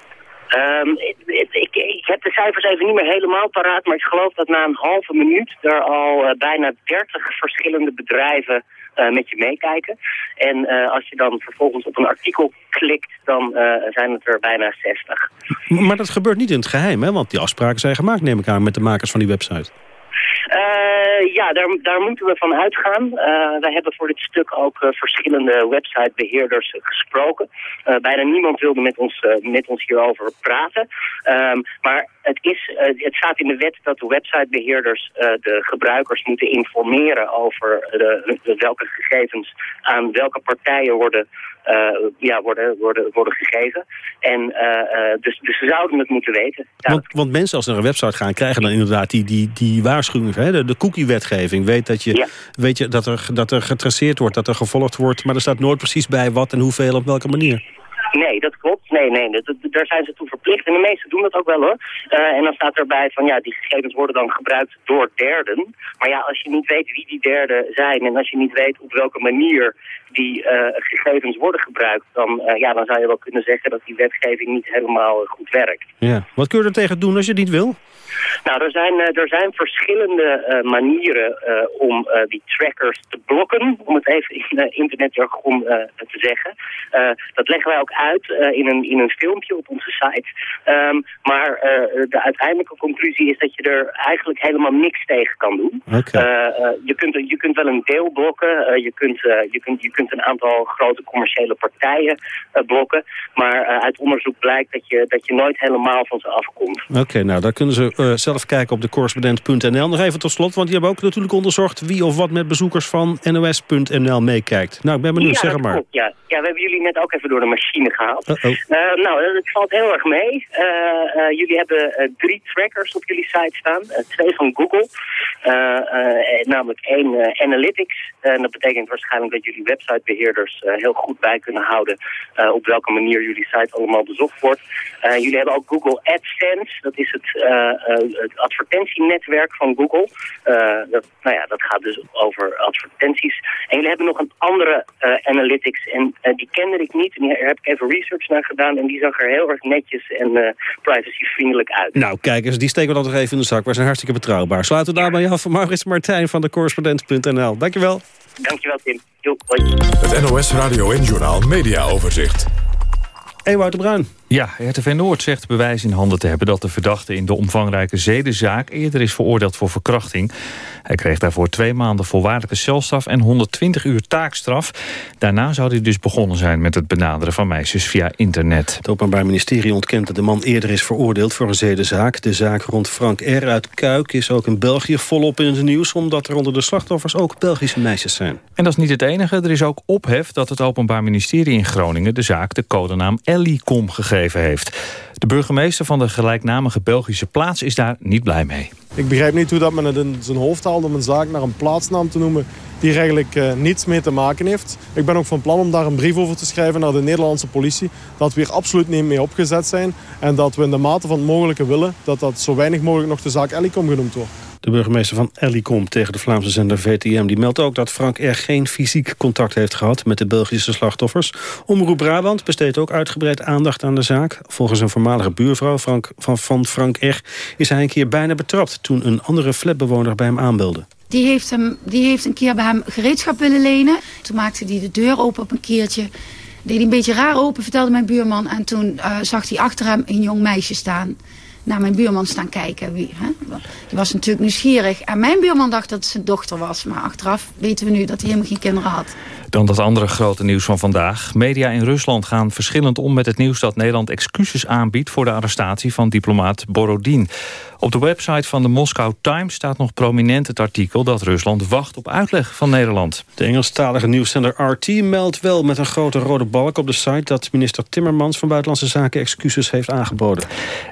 Um, ik, ik, ik, heb de cijfers even niet meer helemaal paraat... maar ik geloof dat na een halve minuut... er al uh, bijna 30 verschillende bedrijven uh, met je meekijken. En uh, als je dan vervolgens op een artikel klikt, dan uh, zijn het er bijna 60. Maar dat gebeurt niet in het geheim, hè? Want die afspraken zijn gemaakt, neem ik aan, met de makers van die website. Uh, ja, daar, daar moeten we van uitgaan. Uh, wij hebben voor dit stuk ook uh, verschillende websitebeheerders gesproken. bijna niemand wilde met ons, met ons hierover praten. Um, maar het, is, het staat in de wet dat de websitebeheerders de gebruikers moeten informeren over de, welke gegevens aan welke partijen worden ja, worden, worden, worden gegeven. En dus, dus ze zouden het moeten weten. Want, want mensen als ze naar een website gaan krijgen dan inderdaad die, die, die waarschuwing. Hè? De, de cookie-wetgeving weet, dat, je, ja. weet je dat er, dat er getraceerd wordt, dat er gevolgd wordt. Maar er staat nooit precies bij wat en hoeveel op welke manier. Nee, dat klopt. Nee, nee, dat, daar zijn ze toe verplicht. En de meesten doen dat ook wel hoor. Uh, en dan staat erbij van ja, die gegevens worden dan gebruikt door derden. Maar ja, als je niet weet wie die derden zijn en als je niet weet op welke manier die uh, gegevens worden gebruikt, dan, uh, ja, dan zou je wel kunnen zeggen dat die wetgeving niet helemaal goed werkt. Ja. Wat kun je er tegen doen als je het niet wil? Nou, er zijn, uh, er zijn verschillende uh, manieren uh, om die trackers te blokken, om het even in internetjargon te zeggen. dat leggen wij ook uit in, een, in een filmpje op onze site. Um, maar de uiteindelijke conclusie is dat je er eigenlijk helemaal niks tegen kan doen. Okay. je, kunt, je kunt wel een deel blokken, je, kunt, je, kunt, je kunt een aantal grote commerciële partijen blokken, maar uit onderzoek blijkt dat je, dat je nooit helemaal van ze afkomt. Oké, okay, nou daar kunnen ze uh, zelf kijken op de correspondent.nl. Nog even tot slot, want die hebben ook natuurlijk onderzocht... wie of wat met bezoekers van nos.nl meekijkt. Nou, ik ben benieuwd, ja, zeg maar. Klopt, ja. ja, we hebben jullie net ook even door de machine gehaald. Uh -oh. uh, nou, het valt heel erg mee. jullie hebben drie trackers op jullie site staan. twee van Google. namelijk één Analytics. En dat betekent waarschijnlijk dat jullie websitebeheerders heel goed bij kunnen houden... op welke manier jullie site allemaal bezocht wordt. jullie hebben ook Google AdSense. Dat is het uh, het advertentienetwerk van Google. Uh, dat, nou ja, dat gaat dus over advertenties. En jullie hebben nog een andere uh, analytics en die kende ik niet. En daar heb ik even research naar gedaan en die zag er heel erg netjes en privacyvriendelijk uit. Nou, kijk eens, die steken we dan nog even in de zak. We zijn hartstikke betrouwbaar. Sluiten we daarbij af van Maurits Martijn van de correspondent.nl. Dankjewel. Dankjewel, Tim. Hoi. Het NOS Radio en Journaal Media Overzicht. Ewout de Bruin. Ja, RTV Noord zegt bewijs in handen te hebben... dat de verdachte in de omvangrijke zedenzaak... eerder is veroordeeld voor verkrachting. Hij kreeg daarvoor twee maanden voorwaardelijke celstraf... en 120 uur taakstraf. Daarna zou hij dus begonnen zijn met het benaderen van meisjes via internet. Het Openbaar Ministerie ontkent dat de man eerder is veroordeeld... voor een zedenzaak. De zaak rond Frank R. uit Kuik is ook in België volop in het nieuws... omdat er onder de slachtoffers ook Belgische meisjes zijn. En dat is niet het enige. Er is ook ophef dat het Openbaar Ministerie in Groningen... de zaak de codenaam Ellicom gegeven heeft. De burgemeester van de gelijknamige Belgische plaats is daar niet blij mee. Ik begrijp niet hoe dat men het in zijn hoofd haalt om een zaak naar een plaatsnaam te noemen die er eigenlijk uh, niets mee te maken heeft. Ik ben ook van plan om daar een brief over te schrijven naar de Nederlandse politie. Dat we hier absoluut niet mee opgezet zijn. En dat we in de mate van het mogelijke willen dat dat zo weinig mogelijk nog de zaak Ellicom genoemd wordt. De burgemeester van Ellicom tegen de Vlaamse zender VTM... die meldt ook dat Frank R. geen fysiek contact heeft gehad... met de Belgische slachtoffers. Omroep Brabant besteedt ook uitgebreid aandacht aan de zaak. Volgens een voormalige buurvrouw Frank, van, van Frank R. is hij een keer bijna betrapt... toen een andere flatbewoner bij hem aanbelde. Die heeft, hem, die heeft een keer bij hem gereedschap willen lenen. Toen maakte hij de deur open op een keertje. Deed hij een beetje raar open, vertelde mijn buurman. En toen uh, zag hij achter hem een jong meisje staan naar mijn buurman staan kijken. Wie, hè? Die was natuurlijk nieuwsgierig. En mijn buurman dacht dat het zijn dochter was. Maar achteraf weten we nu dat hij helemaal geen kinderen had. Dan dat andere grote nieuws van vandaag. Media in Rusland gaan verschillend om met het nieuws dat Nederland excuses aanbiedt voor de arrestatie van diplomaat Borodin. Op de website van de Moscow Times staat nog prominent het artikel dat Rusland wacht op uitleg van Nederland. De Engelstalige nieuwszender RT meldt wel met een grote rode balk op de site dat minister Timmermans van Buitenlandse Zaken excuses heeft aangeboden.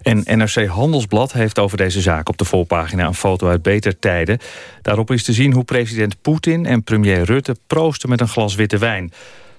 En NRC Handelsblad heeft over deze zaak op de voorpagina een foto uit beter tijden. Daarop is te zien hoe president Poetin en premier Rutte proosten met een glas witte wijn.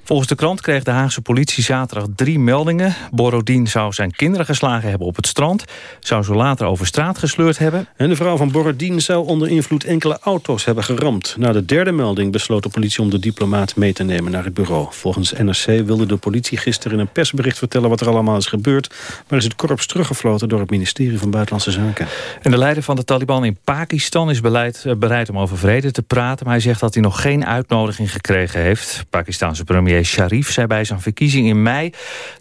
Volgens de krant kreeg de Haagse politie zaterdag drie meldingen. Borodin zou zijn kinderen geslagen hebben op het strand. Zou ze later over straat gesleurd hebben. En de vrouw van Borodin zou onder invloed enkele auto's hebben geramd. Na de derde melding besloot de politie om de diplomaat mee te nemen naar het bureau. Volgens NRC wilde de politie gisteren in een persbericht vertellen wat er allemaal is gebeurd. Maar is het korps teruggefloten door het ministerie van Buitenlandse Zaken. En de leider van de Taliban in Pakistan is beleid, bereid om over vrede te praten. Maar hij zegt dat hij nog geen uitnodiging gekregen heeft. Pakistanse premier Sharif zei bij zijn verkiezing in mei...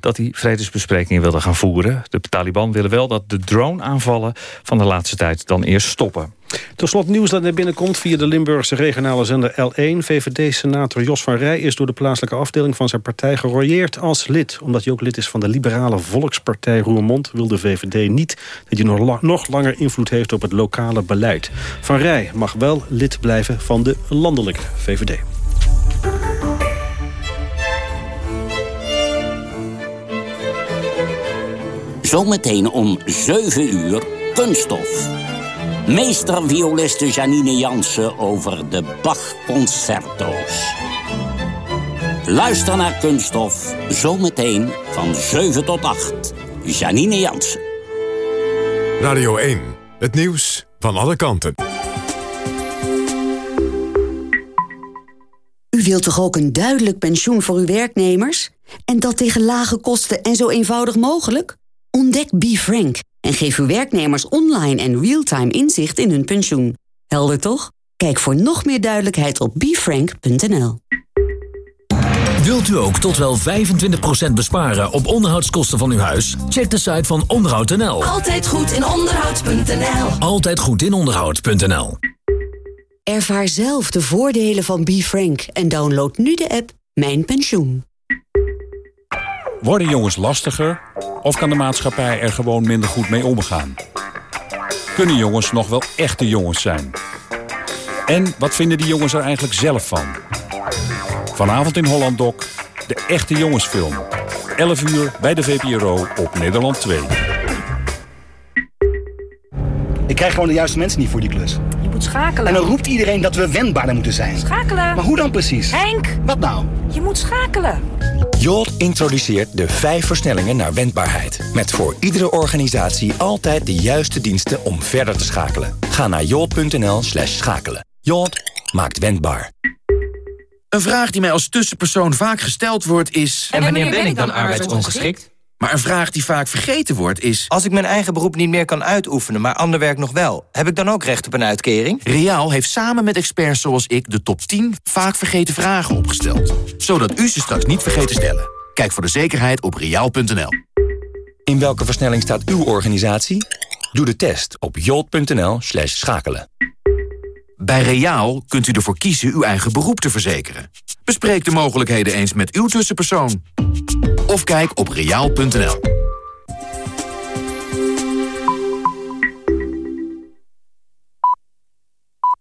dat hij vredesbesprekingen wilde gaan voeren. De Taliban willen wel dat de drone-aanvallen van de laatste tijd dan eerst stoppen. Tot slot nieuws dat er binnenkomt via de Limburgse regionale zender L1. VVD-senator Jos van Rij is door de plaatselijke afdeling van zijn partij gerooieerd als lid. Omdat hij ook lid is van de liberale Volkspartij Roermond... wil de VVD niet dat hij nog langer invloed heeft op het lokale beleid. Van Rij mag wel lid blijven van de landelijke VVD. Zometeen om 7 uur kunststof. Meestervioliste Janine Jansen over de Bach-concerto's. Luister naar Kunststof, zometeen van 7 tot 8. Janine Jansen. Radio 1, het nieuws van alle kanten. U wilt toch ook een duidelijk pensioen voor uw werknemers? En dat tegen lage kosten en zo eenvoudig mogelijk? Ontdek BeFrank en geef uw werknemers online en real-time inzicht in hun pensioen. Helder toch? Kijk voor nog meer duidelijkheid op befrank.nl. Wilt u ook tot wel 25% besparen op onderhoudskosten van uw huis? Check de site van onderhoud.nl. Altijd goed in onderhoud.nl. Altijd goed in onderhoud.nl. Ervaar zelf de voordelen van BeFrank en download nu de app Mijn Pensioen. Worden jongens lastiger of kan de maatschappij er gewoon minder goed mee omgaan? Kunnen jongens nog wel echte jongens zijn? En wat vinden die jongens er eigenlijk zelf van? Vanavond in Holland Doc, de echte jongensfilm. 11 uur bij de VPRO op Nederland 2. Ik krijg gewoon de juiste mensen niet voor die klus. Je moet schakelen. En dan roept iedereen dat we wendbaarder moeten zijn. Schakelen. Maar hoe dan precies? Henk! Wat nou? Je moet schakelen. Jolt introduceert de vijf versnellingen naar wendbaarheid. Met voor iedere organisatie altijd de juiste diensten om verder te schakelen. Ga naar jolt.nl slash schakelen. Jolt maakt wendbaar. Een vraag die mij als tussenpersoon vaak gesteld wordt is... En wanneer ben ik dan arbeidsongeschikt? Maar een vraag die vaak vergeten wordt is... Als ik mijn eigen beroep niet meer kan uitoefenen, maar ander werk nog wel... heb ik dan ook recht op een uitkering? Reaal heeft samen met experts zoals ik de top 10 vaak vergeten vragen opgesteld. Zodat u ze straks niet vergeet te stellen. Kijk voor de zekerheid op reaal.nl. In welke versnelling staat uw organisatie? Doe de test op jolt.nl slash schakelen. Bij Reaal kunt u ervoor kiezen uw eigen beroep te verzekeren. Bespreek de mogelijkheden eens met uw tussenpersoon. Of kijk op reaal.nl.